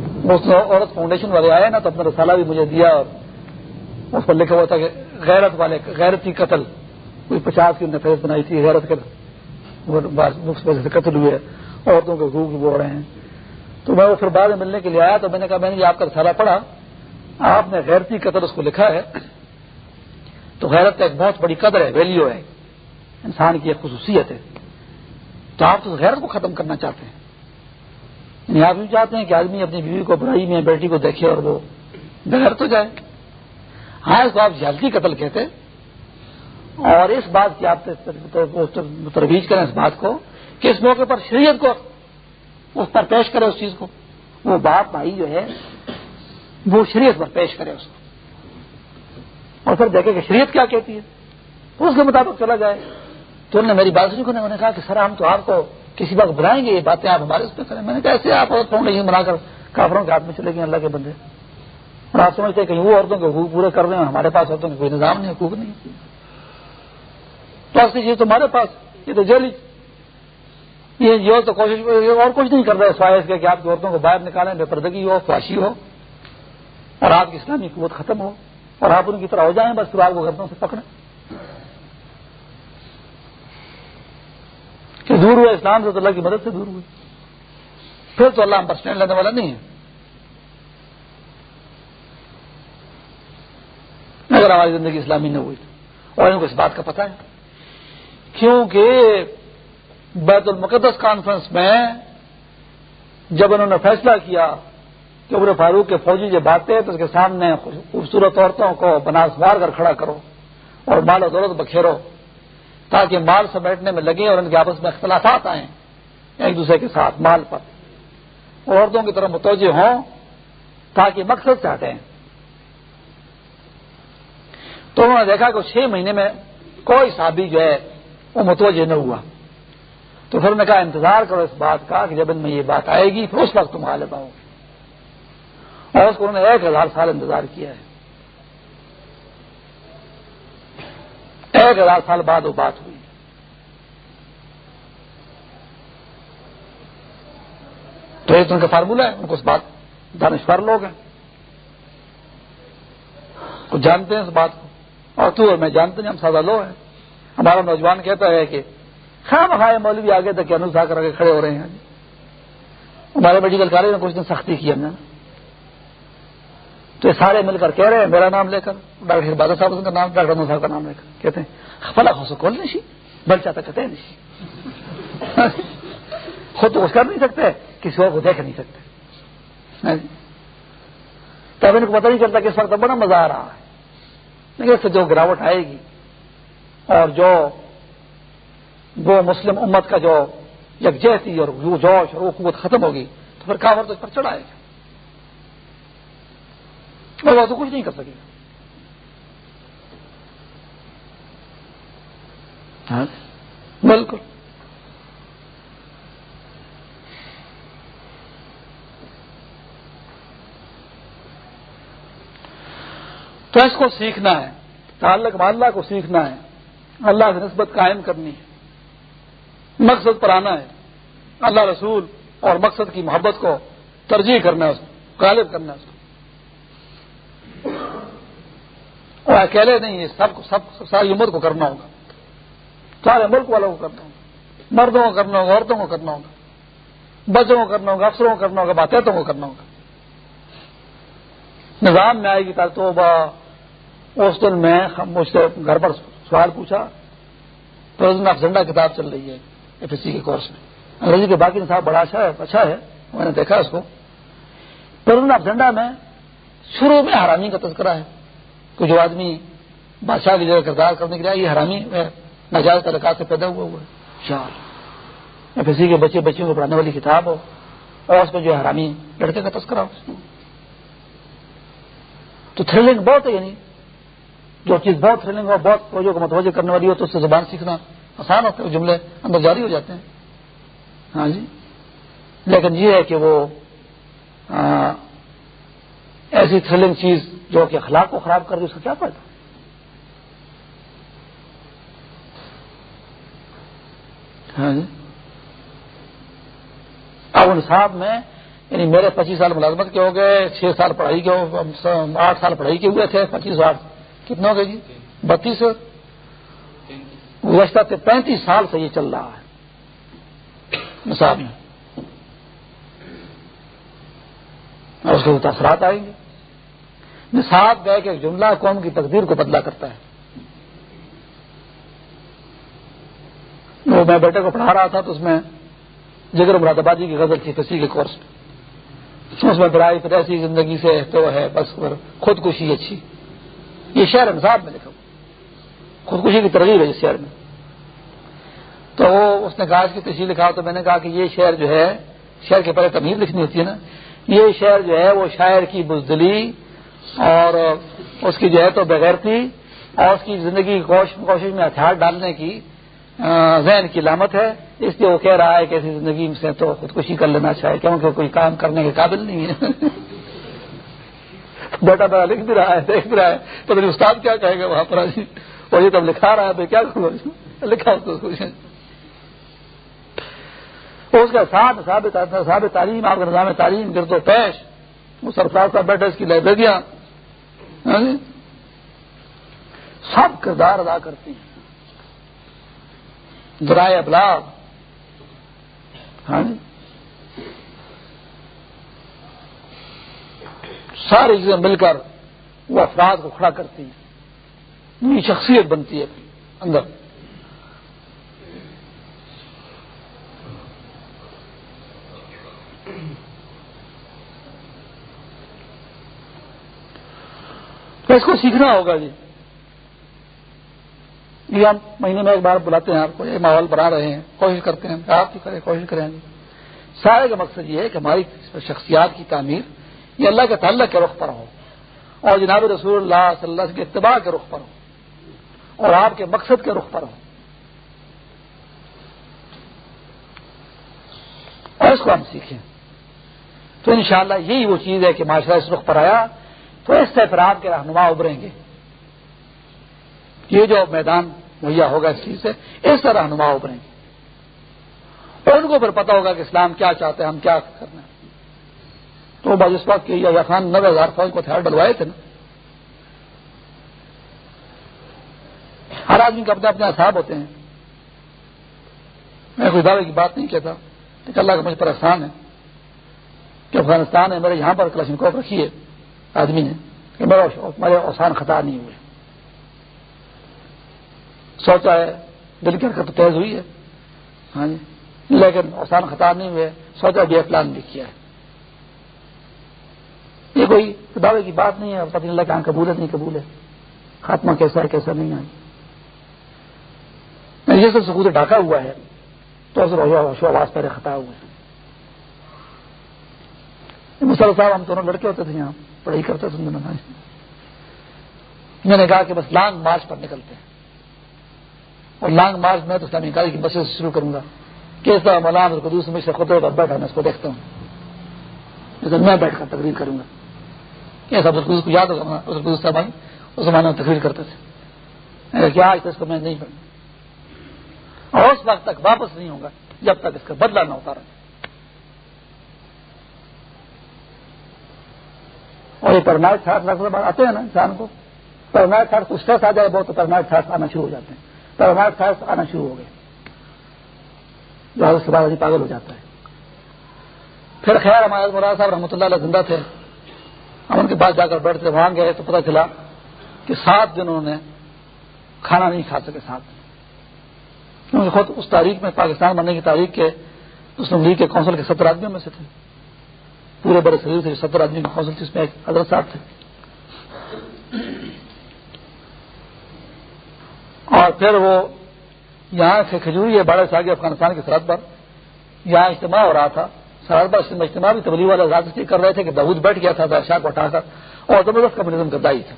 اس عورت فاؤنڈیشن والے آئے نا تو اپنا رسالہ بھی مجھے دیا اور اس پر لکھا ہوا تھا کہ غیرت والے غیرت کی قتل۔ کوئی پچاس کی فیس بنائی تھی غیرت کے قتل ہوئے۔ عورتوں کے حقوق بول رہے ہیں۔ تو میں وہ پھر بعد میں ملنے کے لیے آیا تو میں نے کہا، میں نے یہ آپ کا رسالہ پڑھا۔ آپ نے غیرتی قتل اس کو لکھا ہے۔ تو غیرت کا ایک بہت بڑی قدر ہے ویلیو ہے۔ انسان کی ایک خصوصیت ہے۔ تو آپ تو غیرت کو ختم کرنا چاہتے ہیں۔ یعنی آپ بھی چاہتے ہیں کہ آدمی اپنی بیوی کو برائی میں، بیٹی کو دیکھے اور وہ بغیر تو جائے۔ ہاں اس کو آپ جلدی قتل کہتے اور اس بات کی آپ ترویج کریں اس بات کو کہ اس موقع پر شریعت کو اس پر پیش کرے اس چیز کو۔ وہ باپ، بھائی جو ہے، وہ شریعت پر پیش کرے اس کو۔ اور پھر دیکھے کہ شریعت کیا کہتی ہے۔ اس کے مطابق چلا جائے۔ تو انہوں نے میری بات سنی کو انہوں نے کہا کہ سر، ہم تو آپ کو کسی وقت بلائیں گے یہ باتیں آپ ہمارے اس پہ کریں۔ میں نے کہا، ایسے آپ فاؤنڈیشن بنا کر کافروں کے ہاتھ میں چلے گئے، اللہ کے بندے۔ اور آپ سمجھتے ہیں کہ وہ عورتوں کے حقوق پورے کر رہے ہیں ہمارے پاس عورتوں کا کوئی نظام نہیں، حقوق نہیں۔ تو ایسی چیز تمہارے پاس، یہ تو جیلی یہ تو کوشش اور کچھ نہیں کر رہا ہے سوائے اس کے کہ آپ کی عورتوں کو باہر نکالیں، بے پردگی ہو، فاشی ہو، اور آپ کی اسلامی قوت ختم ہو، اور آپ ان کی طرح ہو جائیں، بس پھر آپ کو گردوں سے پکڑیں۔ کہ دور ہوئے، اسلام سے تو اللہ کی مدد سے دور ہوئے۔ پھر تو اللہ ہم پر اسٹینڈ لینے والا نہیں ہے۔ اگر ہماری زندگی اسلامی نہ ہوئی اور ان کو اس بات کا پتہ ہے۔ کیونکہ بیت المقدس کانفرنس میں جب انہوں نے فیصلہ کیا کہ عمر فاروق کے فوجی جو باتیں تو اس کے سامنے خوبصورت عورتوں کو بناس مار کر کھڑا کرو اور مال و دولت بکھیرو۔ تاکہ مال سمیٹنے میں لگے اور ان کے آپس میں اختلافات آئیں ایک دوسرے کے ساتھ مال پر۔ عورتوں کی طرف متوجہ ہوں تاکہ مقصد چاہتے ہیں تو انہوں نے دیکھا کہ چھ مہینے میں کوئی صحابی جو ہے وہ متوجہ نہ ہوا۔ تو پھر نے کہا، انتظار کرو اس بات کا کہ جب ان میں یہ بات آئے گی، پھر اس وقت تم غالب آؤ۔ اور اس کو انہوں نے ایک ہزار سال انتظار کیا ہے۔ ایک ہزار سال بعد وہ بات ہوئی۔ تو ایک ان کا فارمولہ ہے، ان کو اس بات دانشور لوگ ہیں۔ کچھ جانتے ہیں اس بات کو۔ اور تو اور میں جانتے ہیں ہم سادہ لو ہیں۔ ہمارا نوجوان کہتا ہے کہ خام خائے مولوی آگے تک انوسا کر کے کھڑے ہو رہے ہیں۔ ہمارے میڈیکل کالج میں کچھ دن سختی کی ہم نے تو یہ سارے مل کر کہہ رہے ہیں، میرا نام لے کر، ڈاکٹر بادل صاحب کا نام، ڈاکٹر صاحب کا نام لے کر کہتے ہیں فلا خو کھول نہیں بل چاہتا کہتے ہیں نہیں [LAUGHS] خود تو کچھ کر نہیں سکتے، کسی اور کو دیکھ نہیں سکتے۔ ہاں جی۔ تب ان کو پتہ نہیں چلتا کہ اس وقت بڑا مزہ آ رہا ہے۔ لیکن اس سے جو گراوٹ آئے گی، اور جو وہ مسلم امت کا جو یکجہتی اور جوش اور وہ قوت ختم ہوگی، تو پھر کافر تو اس پر چڑھائے گا۔ وہ تو کچھ نہیں کر سکے۔ گا ہاں؟ بالکل۔ تو اس کو سیکھنا ہے تعلق اللہ کو سیکھنا ہے اللہ سے نسبت قائم کرنی ہے۔ مقصد پر آنا ہے۔ اللہ رسول اور مقصد کی محبت کو ترجیح کرنا ہے اس کو غالب کرنا ہے۔ اس کو اور اکیلے نہیں ہے سب کو سب ساری عمر کو کرنا ہوگا۔ سارے ملک والوں کو کرنا ہوگا۔ مردوں کو کرنا ہوگا، عورتوں کو کرنا ہوگا۔ بچوں کو کرنا ہوگا، افسروں کو کرنا ہوگا باتوں کو کرنا ہوگا۔ نظام میں آئے گی تو اس دن میں مجھ سے گھر پر سوال پوچھا۔ پرزن آف زنڈا کتاب چل رہی ہے ایف ایس سی کے کورس میں۔ انگریزی کے باقی نصاب بڑا اچھا ہے اچھا ہے۔ میں نے دیکھا اس کو۔ پرزن آف زنڈا میں شروع میں حرامی کا تذکرہ ہے۔ کہ جو آدمی بادشاہ کی جگہ کردار کرنے کے لیے یہ حرامی ناجائز تعلقات سے پیدا ہوا ہوا ہے۔ چار ایف ایس سی کے بچے بچیوں کو پڑھانے والی کتاب ہو اور اس میں جو حرامی لڑکے کا تذکرہ ہو۔ تو تھرلنگ بہت ہے یعنی جو چیز بہت تھرلنگ ہو بہت توجہ کو متوجہ کرنے والی ہو تو اس سے زبان سیکھنا آسان ہوتا ہے جملے اندر جاری ہو جاتے ہیں۔ ہاں جی۔ لیکن یہ ہے کہ وہ ایسی تھرلنگ چیز جو کہ اخلاق کو خراب کر دے اس کا کیا فائدہ؟ ہاں جی۔ اب ان صاحب میں یعنی میرے پچیس سال ملازمت کے ہو گئے چھ سال پڑھائی کے آٹھ سال پڑھائی کے ہوئے تھے پچیس آٹھ کتنا ہو گئے جی؟ بتیس۔ گزشتہ پینتیس سال سے یہ چل رہا ہے۔ نصاب میں اور اس کے اثرات آئیں گے۔ نصاب گئے کہ ایک جملہ قوم کی تقدیر کو بدلا کرتا ہے۔ وہ میں بیٹے کو پڑھا رہا تھا تو اس میں جگر مراد آبادی کی غزل تھی کسی کے کورس میں۔ اس میں برائی پھر ایسی زندگی سے تو ہے، بس خودکشی اچھی۔ یہ شہر انصاف میں لکھا خودکشی کی ترغیب ہے اس شہر میں۔ تو وہ اس نے کہا کی تشریح لکھا تو میں نے کہا کہ یہ شہر جو ہے شہر کے پہلے تمیز لکھنی ہوتی ہے نا۔ یہ شہر جو ہے وہ شاعر کی بزدلی اور اس کی جو ہے تو بغیرتی اور اس کی زندگی کوشش میں ہتھیار ڈالنے کی ذہن کی علامت ہے۔ اس لیے وہ کہہ رہا ہے کہ ایسی زندگی سے تو خودکشی کر لینا چاہے، کیونکہ کوئی کام کرنے کے قابل نہیں ہے۔ [LAUGHS] بیٹا بیٹا لکھ بھی رہا ہے، دیکھ بھی رہا ہے۔ تو میری استاد کیا کہے گا وہاں پر؟ اور یہ تب لکھا رہا ہے تو کیا کروں لکھا اس کا ساتھ صاحب تعلیم، آپ کا نظام تعلیم، گرد و پیش، وہ سرفراز صاحب بیٹھے، اس کی لائبریریاں ہاں جی؟ سب کردار ادا کرتی ہیں۔ ذرائع ابلاغ ہاں جی؟ ساری چیزیں مل کر وہ افراد کو کھڑا کرتی ہیں۔ شخصیت بنتی ہے اندر۔ تو اس کو سیکھنا ہوگا جی۔ یہ ہم مہینے میں ایک بار بلاتے ہیں آپ کو، یہ ماحول بنا رہے ہیں، کوشش کرتے ہیں، آپ کی کریں، کوشش کریں گے سارے کا مقصد یہ ہے کہ ہماری شخصیات کی تعمیر، یہ اللہ کے تعلق کے رخ پر ہو۔ اور جناب رسول اللہ صلی اللہ علیہ کے اتباع کے رخ پر ہو۔ اور آپ کے مقصد کے رخ پر ہو۔ اور اس کو ہم سیکھیں۔ تو انشاءاللہ یہی وہ چیز ہے کہ معاشرہ اس رخ پر آیا۔ تو اس سے افراد کے رہنما ابھریں گے۔ یہ جو میدان مہیا ہوگا اس چیز سے، اس سے رہنما ابھریں گے۔ اور ان کو پھر پتا ہوگا کہ اسلام کیا چاہتے ہیں، ہم کیا کرنا ہے۔ تو بس اس وقت یا خان نوے ہزار فوج کو ہتھیار ڈلوائے تھے نا۔ ہر آدمی کے اپنے اپنے احساب ہوتے ہیں۔ میں کوئی دعوے کی بات نہیں کہتا، لیکن اللہ کا مجھ پر احسان ہے کہ افغانستان ہے میرے یہاں پر کلشن کوپ رکھی ہے۔ آدمی نے کہ میرے آسان خطا نہیں ہوئے۔ سوچا ہے، دل کی حرکت تیز ہوئی ہے۔ ہاں جی۔ لیکن آسان خطا نہیں ہوئے، سوچا بھی پلان بھی کیا ہے۔ یہ کوئی دعوے کی بات نہیں ہے، پتہ اللہ کہاں قبول ہے نہیں قبول ہے۔ خاتمہ کیسا ہے، کیسا نہیں ہے۔ یعنی یہ سب سکوت ڈھاکا ہوا ہے، تو آواز پہلے خطا ہوئے۔ مسل صاحب، ہم دونوں لڑکے ہوتے تھے یہاں۔ پڑھائی کرتے تھے میں نے کہا کہ بس لانگ مارچ پر نکلتے ہیں۔ اور لانگ مارچ میں تو اسلامی کاری کی بسیں شروع کروں گا۔ کیسا ملان اور قدوس میں سے خطرے پر بیٹھا میں اس کو دیکھتا ہوں۔ جیسے میں بیٹھ کر تقریر کروں گا۔ کیسا کو یاد ہوگا۔ صاحب آئی اس زمانے میں تقریر کرتے تھے۔ کیا آج اس کو میں نہیں پڑھوں۔ اور اس وقت تک واپس نہیں ہوگا، جب تک اس کا بدلہ نہ اتارا۔ اور یہ پرنائٹ تھاٹ آتے ہیں نا انسان کو پرنائٹ تھاٹ کو اسٹریس آ جائے، بہت تو پرنائٹ تھاٹ آنا شروع ہو جاتے ہیں۔ پرنائٹ تھاٹ آنا شروع ہو گئے۔ جو اس کے بعد ابھی پاگل ہو جاتا ہے۔ پھر خیر ہمارے مراد صاحب رحمۃ اللہ علیہ زندہ تھے۔ ہم ان کے پاس جا کر بیٹھتے وہاں گئے تو پتہ چلا کہ سات دن انہوں نے کھانا نہیں کھا سکے سات دن کیونکہ خود اس تاریخ میں، پاکستان بننے کی تاریخ کے، مسلم لیگ کے کونسل کے ستر آدمیوں میں سے تھے۔ پورے بڑے شریر سے ستر آدمی کی کونسل تھی، اس میں ایک حضرت صاحب تھے۔ اور پھر وہ یہاں سے کھجوری ہے، بڑے سے آگے افغانستان کی سرحد پر۔ یہاں اجتماع ہو رہا تھا۔ سرحد پر اجتماع بھی تبلیغ والے راجستی کر رہے تھے کہ دہود بیٹھ گیا تھا شاہ کو اٹھا کر۔ اور زبردست کمیونزم کا دائی تھا۔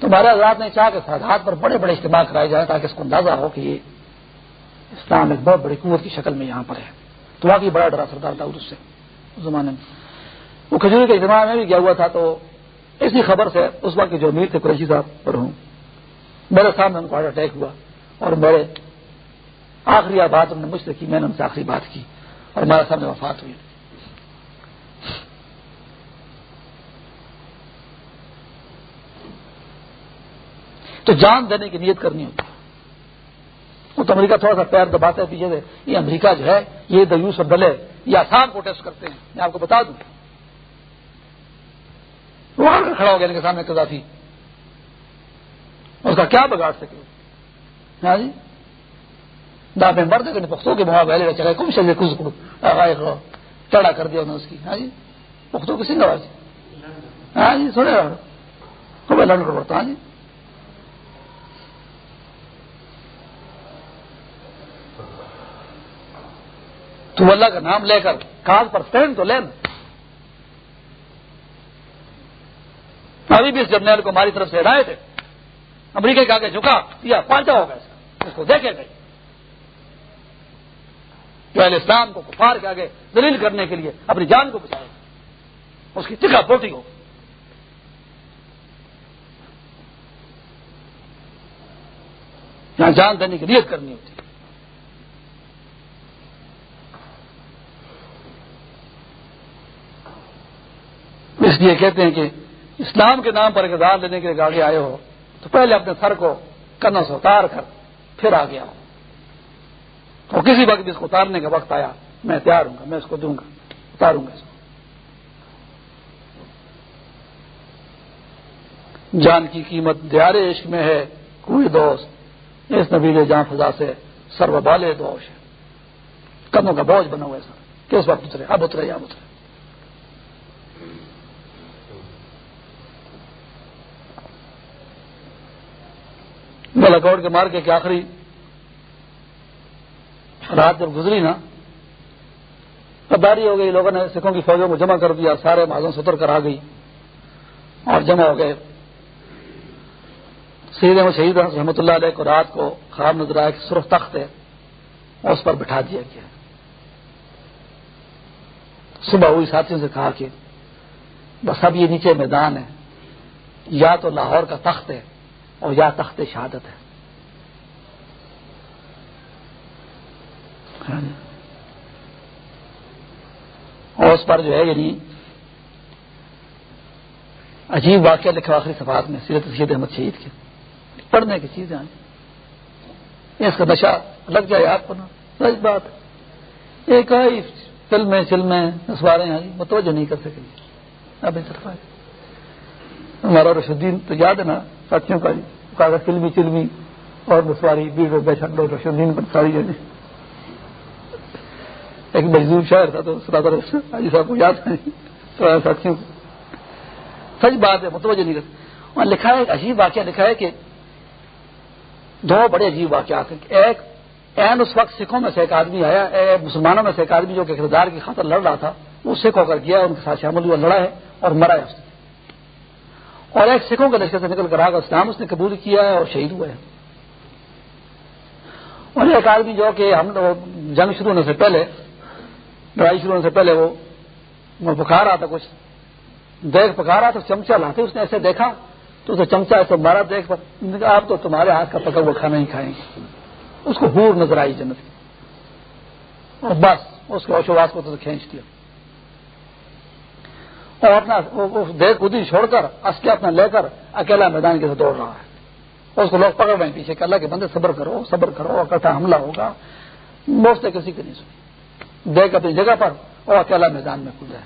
تو ہمارے حضرات نے چاہ کہ سرحد پر بڑے بڑے اجتماع کرائے جائیں تاکہ اس کو اندازہ ہو کہ یہ اسلام ایک بہت بڑی قوت کی شکل میں یہاں پر ہے۔ تو واقعی بڑا ڈرا سردار تھا اس سے۔ زمانے میں۔ وہ کھجوری کے اجتماع میں بھی گیا ہوا تھا تو اسی خبر سے اس وقت کے جو امیر تھے قریشی صاحب پر ہوں، میرے سامنے ان کو ہارٹ اٹیک ہوا اور میرے آخری بات انہوں نے مجھ سے کی، میں نے ان سے آخری بات کی اور ہمارے سامنے وفات ہوئی۔ تو جان دینے کی نیت کرنی ہوتی ہے۔ وہ تو امریکہ تھوڑا سا پیر دباتا ہے پیچھے سے، یہ امریکہ جو ہے، یہ دیوس اور دلے یہ آسان کو ٹیسٹ کرتے ہیں۔ میں آپ کو بتا دوں۔ وہاں کھڑا ہو گیا ان کے سامنے کزافی اس کا کیا بگاڑ سکے؟ ہاں جی؟ نہ میں مرد کے پختوں کے مواقع پہلے چلے کم شکے کچھ چڑھا کر دیا انہوں نے اس کی۔ ہاں جی؟ پختوں کی سنگھ آواز۔ ہاں جی سنے گا لڑ کر پڑتا ہاں جی؟ تو اللہ کا نام لے کر کاغذ پر اسٹینڈ تو لینا ابھی بھی اس جرنیل کو ہماری طرف سے ہدایت ہے۔ امریکہ کے آگے جھکا، یا پانچا ہوگا اس کو دیکھے گئے جو اہل اسلام کو کفار کے آگے دلیل کرنے کے لیے اپنی جان کو بچائے۔ اس کی ٹکا پوٹی ہو۔ جان دینے کی نیت کرنی ہوتی اس لیے کہتے ہیں کہ اسلام کے نام پر اقدار لینے کے لیے آگے آئے ہو، تو پہلے اپنے سر کو کنوں سے اتار کر پھر آ گیا ہوں تو کسی وقت اس کو اتارنے کا وقت آیا، میں تیار ہوں گا، میں اس کو دوں گا، اتاروں گا اس کو۔ جان کی قیمت دیارے عشق میں ہے، کوئی دوست، اس نبیل جان فضا سے سرو بالے دوش ہے کنوں کا بوجھ بنا ہوا ہے سر، کس وقت اترے؟ اب اترے یا اترے؟ گلاکاؤٹ کے مار کے آخری رات جب گزری نا تبداری ہو گئی، لوگوں نے سکھوں کی فوجوں کو جمع کر دیا، سارے معذوں ستر کر آ گئی اور جمع ہو گئے۔ سید احمد شہید رحمۃ اللہ علیہ کو رات کو خراب نظر آیا کہ سرخ تخت ہے، اس پر بٹھا دیا گیا۔ صبح ہوئی، ساتھیوں سے کہا کہ بس اب یہ نیچے میدان ہے، یا تو لاہور کا تخت ہے اور یا تخت شہادت ہے۔ ہاں جی۔ اور اس پر جو ہے یعنی عجیب واقعہ لکھا آخری صفحات میں، سیرت سید احمد شہید کے۔ پڑھنے کی چیزیں اس کا نشہ لگ جائے آپ کو نا سچ بات ایک آئی فلمیں فلمیں نسوارے آئی جی، متوجہ نہیں کر سکیں اب طرف آئے۔ ہمارا رشدین، تو یاد ہے نا ساتھیوں کا جی فلمی، چلمی اور نسواری بیڑ بے شک رشدین پر ساری جانے ایک مزدور شہر تھا تو سرادر حاجی صاحب کو یاد ہے۔ ساتھیوں کو۔ سچ بات ہے، متوجہ نہیں کرتے وہاں لکھا ہے ایک عجیب واقعہ، لکھا ہے کہ دو بڑے عجیب واقعات ہیں۔ ایک، این اس وقت سکھوں میں سے ایک آدمی آیا مسلمانوں میں سے ایک آدمی جو کہ کردار کی خاطر لڑ رہا تھا، وہ سکھ ہو کر گیا ان کے ساتھ شامل ہوا، لڑا ہے اور مرا ہے اس نے اور ایک سکھوں کے لشکر سے نکل کر آگا اسلام اس نے قبول کیا ہے اور شہید ہوئے ہیں۔ اور ایک آدمی جو کہ ہم جنگ شروع ہونے سے پہلے، لڑائی شروع ہونے سے پہلے وہ بخار رہا تھا، کچھ دیکھ پکا رہا تو چمچا لاتے، اس نے ایسے دیکھا تو اسے چمچا ایسے مارا دیکھ آپ تو تمہارے ہاتھ کا پکا وہ کھانا ہی کھائیں گے۔ اس کو ہور نظر آئی جنت کی۔ اور بس، اس کے اوشواس کو تو کھینچ دیا۔ اور اپنا دیکھ خودی چھوڑ کر، اس کے اپنا لے کر اکیلا میدان کے دوڑ رہا ہے۔ اس کو لوگ پکڑ رہے ہیں پیچھے کہ اللہ کے بندے صبر کرو صبر کرو، اکٹھا حملہ ہوگا۔ موسٹ کسی کی نہیں سنی۔ دیکھ اپنی جگہ پر اور اکیلا میدان میں کھل جائے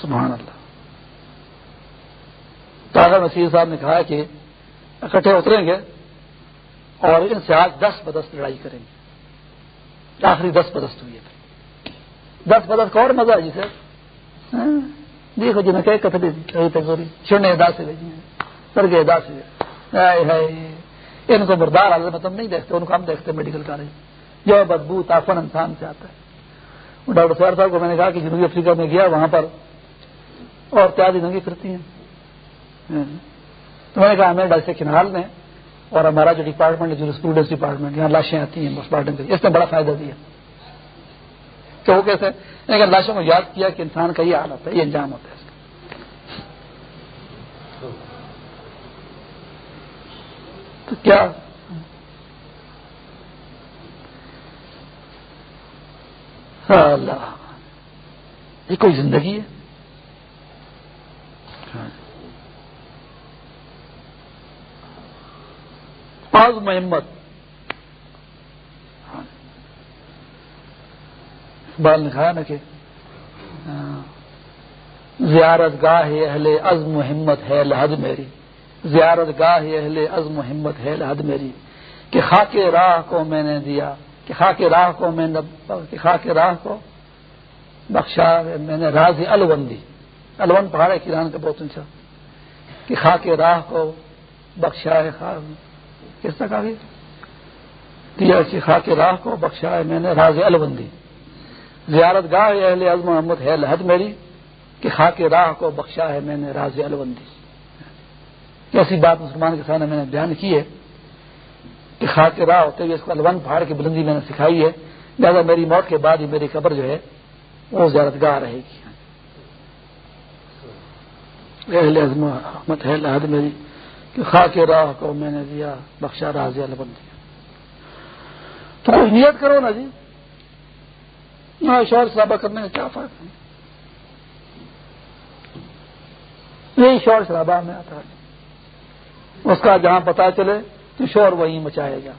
سبحان اللہ۔ تاغر نصیر صاحب نے کہا کہ اکٹھے اتریں گے اور ان سے آج دس بدست لڑائی کریں گے۔ آخری دس بدست ہوئی ہے۔ دس بدست کا اور مزہ ہے جی سر ہاں۔ دیکھو جی میں کہ کتنے چھڑنے ادا سے سر کے ادا ان کو مردار حالت میں تم نہیں دیکھتے، ان کو ہم دیکھتے میڈیکل کالج۔ جو بدبو تافن انسان سے آتا ہے۔ ڈاکٹر سوار صاحب کو میں نے کہا کہ جنوبی افریقہ میں گیا، وہاں پر اور تیاری ننگی پھرتی ہیں۔ ہاں۔ تو میں نے کہا، ہمیں ڈاکٹر کنال میں اور ہمارا جو ڈپارٹمنٹ ہے، جو اسٹوڈنٹس ڈپارٹمنٹ، یہاں لاشیں آتی ہیں اس نے بڑا فائدہ دیا۔ کہ وہ کیسے لیکن لاشوں کو یاد کیا کہ انسان کا یہ حالت ہے، یہ انجام ہوتا ہے۔ اس کا تو کیا؟ ہاں، اللہ۔ یہ کوئی زندگی ہے؟ ہاں۔ محمد بال نے کہا نا کہ زیارت گاہ اہل عزم ہمت ہے لحد میری۔ زیارت گاہ اہل عزم ہمت ہے لحد میری۔ کہ خاک راہ کو میں نے دیا، کہ خاک راہ کو میں نے خاک راہ کو بخشا، میں نے راز الون دی الون پہاڑ ہے کران کا بہت اونچا۔ کہ خاک راہ کو بخشا ہے کس طرح دیا کہ خاک راہ کو بخشا ہے، میں نے راز البندی زیارت گاہ اہل عزم محمد ہے لحد میری کہ خاک راہ کو بخشا ہے میں نے راز البندی ایسی بات مسلمان کے سامنے میں نے بیان کی ہے کہ خاک راہ ہوتے ہوئے اس کو الون پہاڑ کی بلندی میں نے سکھائی ہے۔ لہٰذا میری موت کے بعد ہی میری قبر جو ہے وہ زیارت گاہ رہے گی۔ اہل عزم محمد ہے لحد میری کہ خاک راہ کو میں نے دیا، بخشا راز البن دیا تو کچھ نیت کرو نا جی شور شرابہ کرنے کا کیا فرق ہے؟ یہی شور شرابہ میں آتا ہے۔ اس کا جہاں پتا چلے تو شور وہیں مچائے گا۔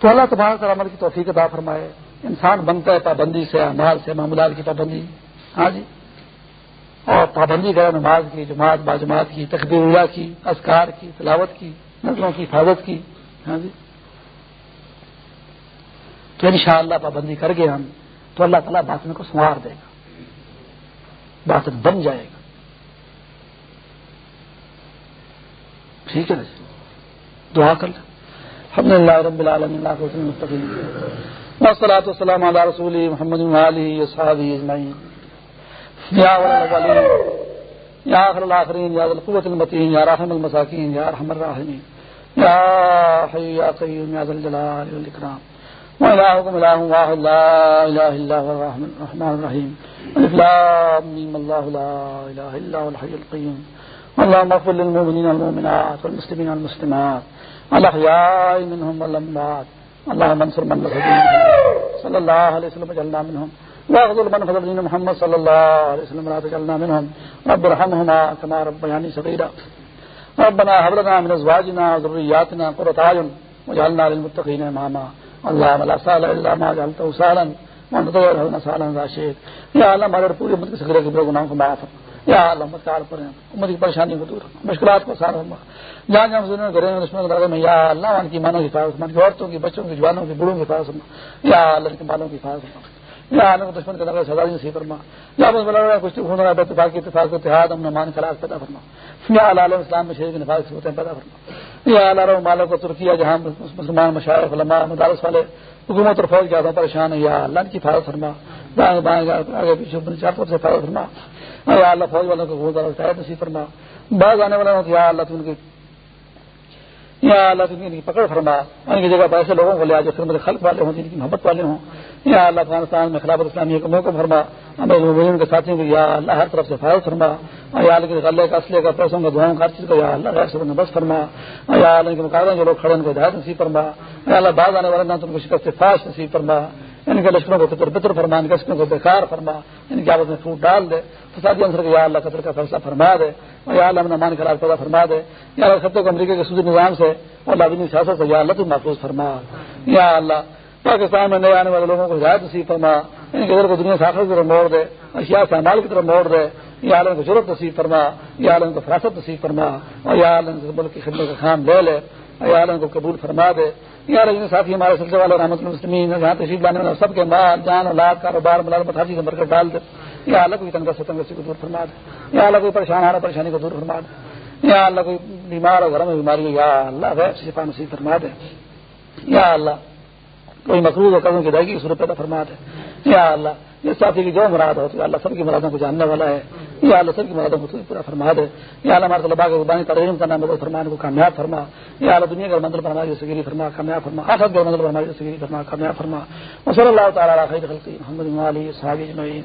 تو اللہ تبارک عمل کی توفیق ادا فرمائے۔ انسان بنتا ہے پابندی سے امال سے معمولات کی پابندی۔ ہاں جی۔ اور پابندی کرے نماز کی، جماعت باجماعت کی، تقبیر اللہ کی اسکار کی، تلاوت کی نظروں کی، حفاظت کی۔ ہاں جی۔ تو ان شاء اللہ پابندی کر گئے ہم، تو اللہ تعالیٰ باطن کو سنوار دے گا۔ باطن بن جائے گا۔ ٹھیک ہے نا جی؟ دعا کر لیں۔ الحمد للہ رب العالمین، اللہ حسن والصلاة والسلام على رسول محمد وآله وصحبه أجمعين يا أول الأولين یا آخر الاخرین یا ذا القوة المتین، یا رحم المساکین، یا رحم الراحمین، یا حی یا قیوم، یا ذا الجلال والاکرام وإلهكم إله واحد، لا إله إلا هو الرحمن الرحيم ألف لام ميم الله لا إله إلا هو الحي القيوم اللهم اغفر للمؤمنين والمؤمنات والمسلمين والمسلمات الأحياء منهم والأموات. اللهم انصر من نصر صلى الله عليه وسلم، اجعلنا منهم. واغفر من فضل دين محمد صلى الله عليه وسلم. لا تجعلنا منهم. رب ارحمهما كما ربياني صغيرا. ربنا هب لنا من ازواجنا وذرياتنا قرة اعين واجعلنا للمتقين اماما اللهم لا سهل الا ما جعلته سهلا وانت تجعله سهلا ذا شيء یا اللہ ہمارے پوری امت کے سگرے کے گناہوں کو معاف فرما یا اللہ امت کا پر امت کی پریشانی کو دور. مشکلات کو سارا فرما جہاں جہاں مسلم گھرے میں دشمن کے میں یا اللہ ان کی مانوں کی حفاظت کی عورتوں کی، بچوں کی، جوانوں کی بڑوں کی حفاظت یا اللہ ان کے مالوں کی حفاظت یا اللہ کو دشمن کے لگے سزا نصیب فرما۔ یا بس بلا کچھ خون رہا اتفاق اتفاق اتحاد امن مان خلاص پیدا فرما۔ یا اللہ علیہ اسلام میں شہر کی نفاذ صورتیں پیدا فرما۔ یا اللہ رحم مالوں کو ترکیہ جہاں مسلمان مشاعر علماء، مدارس والے، حکومت اور فوج زیادہ پریشان ہے یا اللہ کی حفاظت فرما۔ دائیں بائیں آگے پیچھے چار طرف سے حفاظت فرما۔ یا اللہ، فوج والوں کو بہت زیادہ نصیب فرما۔ بعض آنے والوں کو یا اللہ، تم کی یا اللہ، تم کی پکڑ فرما۔ ان کی جگہ پر ایسے لوگوں کو لیا جو خدمت خلق والے ہوں، جن کی محبت والے ہوں۔ یا اللہ افغانستان میں خلافت اسلامی حکومت کو فرما ہمیں کے ساتھیوں کو یا اللہ ہر طرف سے فائد فرما یا اللہ کے غلے کا اسلحے کا پیسوں کا دعاؤں کا ہر چیز کو یا اللہ غیر سے بس فرما یا اللہ کے مقابلے جو لوگ کھڑے ان کو ہدایت نصیب فرما یا اللہ بعض آنے والے نہ تم کو شکست فاش نصیب فرما ان کے لشکروں کو فطر پتر فرما ان کے لشکروں کو بیکار فرما ان کی آپس میں پھوٹ ڈال دے فسادی عنصر کو یا اللہ قطر کا فیصلہ فرما دے اور یا اللہ مان خلاف پیدا فرما دے یا اللہ خطوں کو امریکہ کے سودی نظام سے اور لازمی سیاست سے یا اللہ تم محفوظ فرما یا اللہ پاکستان میں نئے آنے والے لوگوں کو ہدایت نصیب فرما ان کے کو دنیا ساخر کی طرف موڑ دے، اشیاء سے کی طرف موڑ دے، یا عالم کو ضرورت نصیب فرما، یا عالم کو فراست نصیب فرما، اور یا عالم کو ملک کی خدمت کا خام لے لے، یا عالم کو قبول فرما دے۔ یا عالم ساتھی ہمارے سلسلے والے رحمت المسلمین جہاں تشریف لانے والے سب کے مال، جان اولاد کاروبار ملازمت ہر چیز مرکز ڈال دے۔ یا اللہ کوئی تنگا سے تنگسی کو دور فرما دے۔ یا اللہ کوئی پریشان آ رہا پریشانی کو دور فرما دے۔ یا اللہ کوئی بیمار ہو گھر میں بیماری ہو یا اللہ غیر شفا نصیب فرما دے۔ یا اللہ کوئی مقروض و قدم کی ادائیگی کی صورت پیدا فرما دے یا اللہ، یہ ساتھی کی جو مراد ہو تو اللہ سب کی مرادوں کو جاننے والا ہے۔ یا اللہ سب کی مرادوں کو پورا فرما دے۔ یا اللہ ہمارے طلبا کے قربانی تعلیم کرنا مدد فرمان کو کامیاب فرما۔ یا اللہ دنیا کا مندر بنا سگیری فرما، کامیاب فرما۔ آخر کا مندر بنا سگیری فرما، کامیاب فرما۔ وصلی اللہ تعالیٰ خیر خلقی، محمد علی صحابی اجمعین۔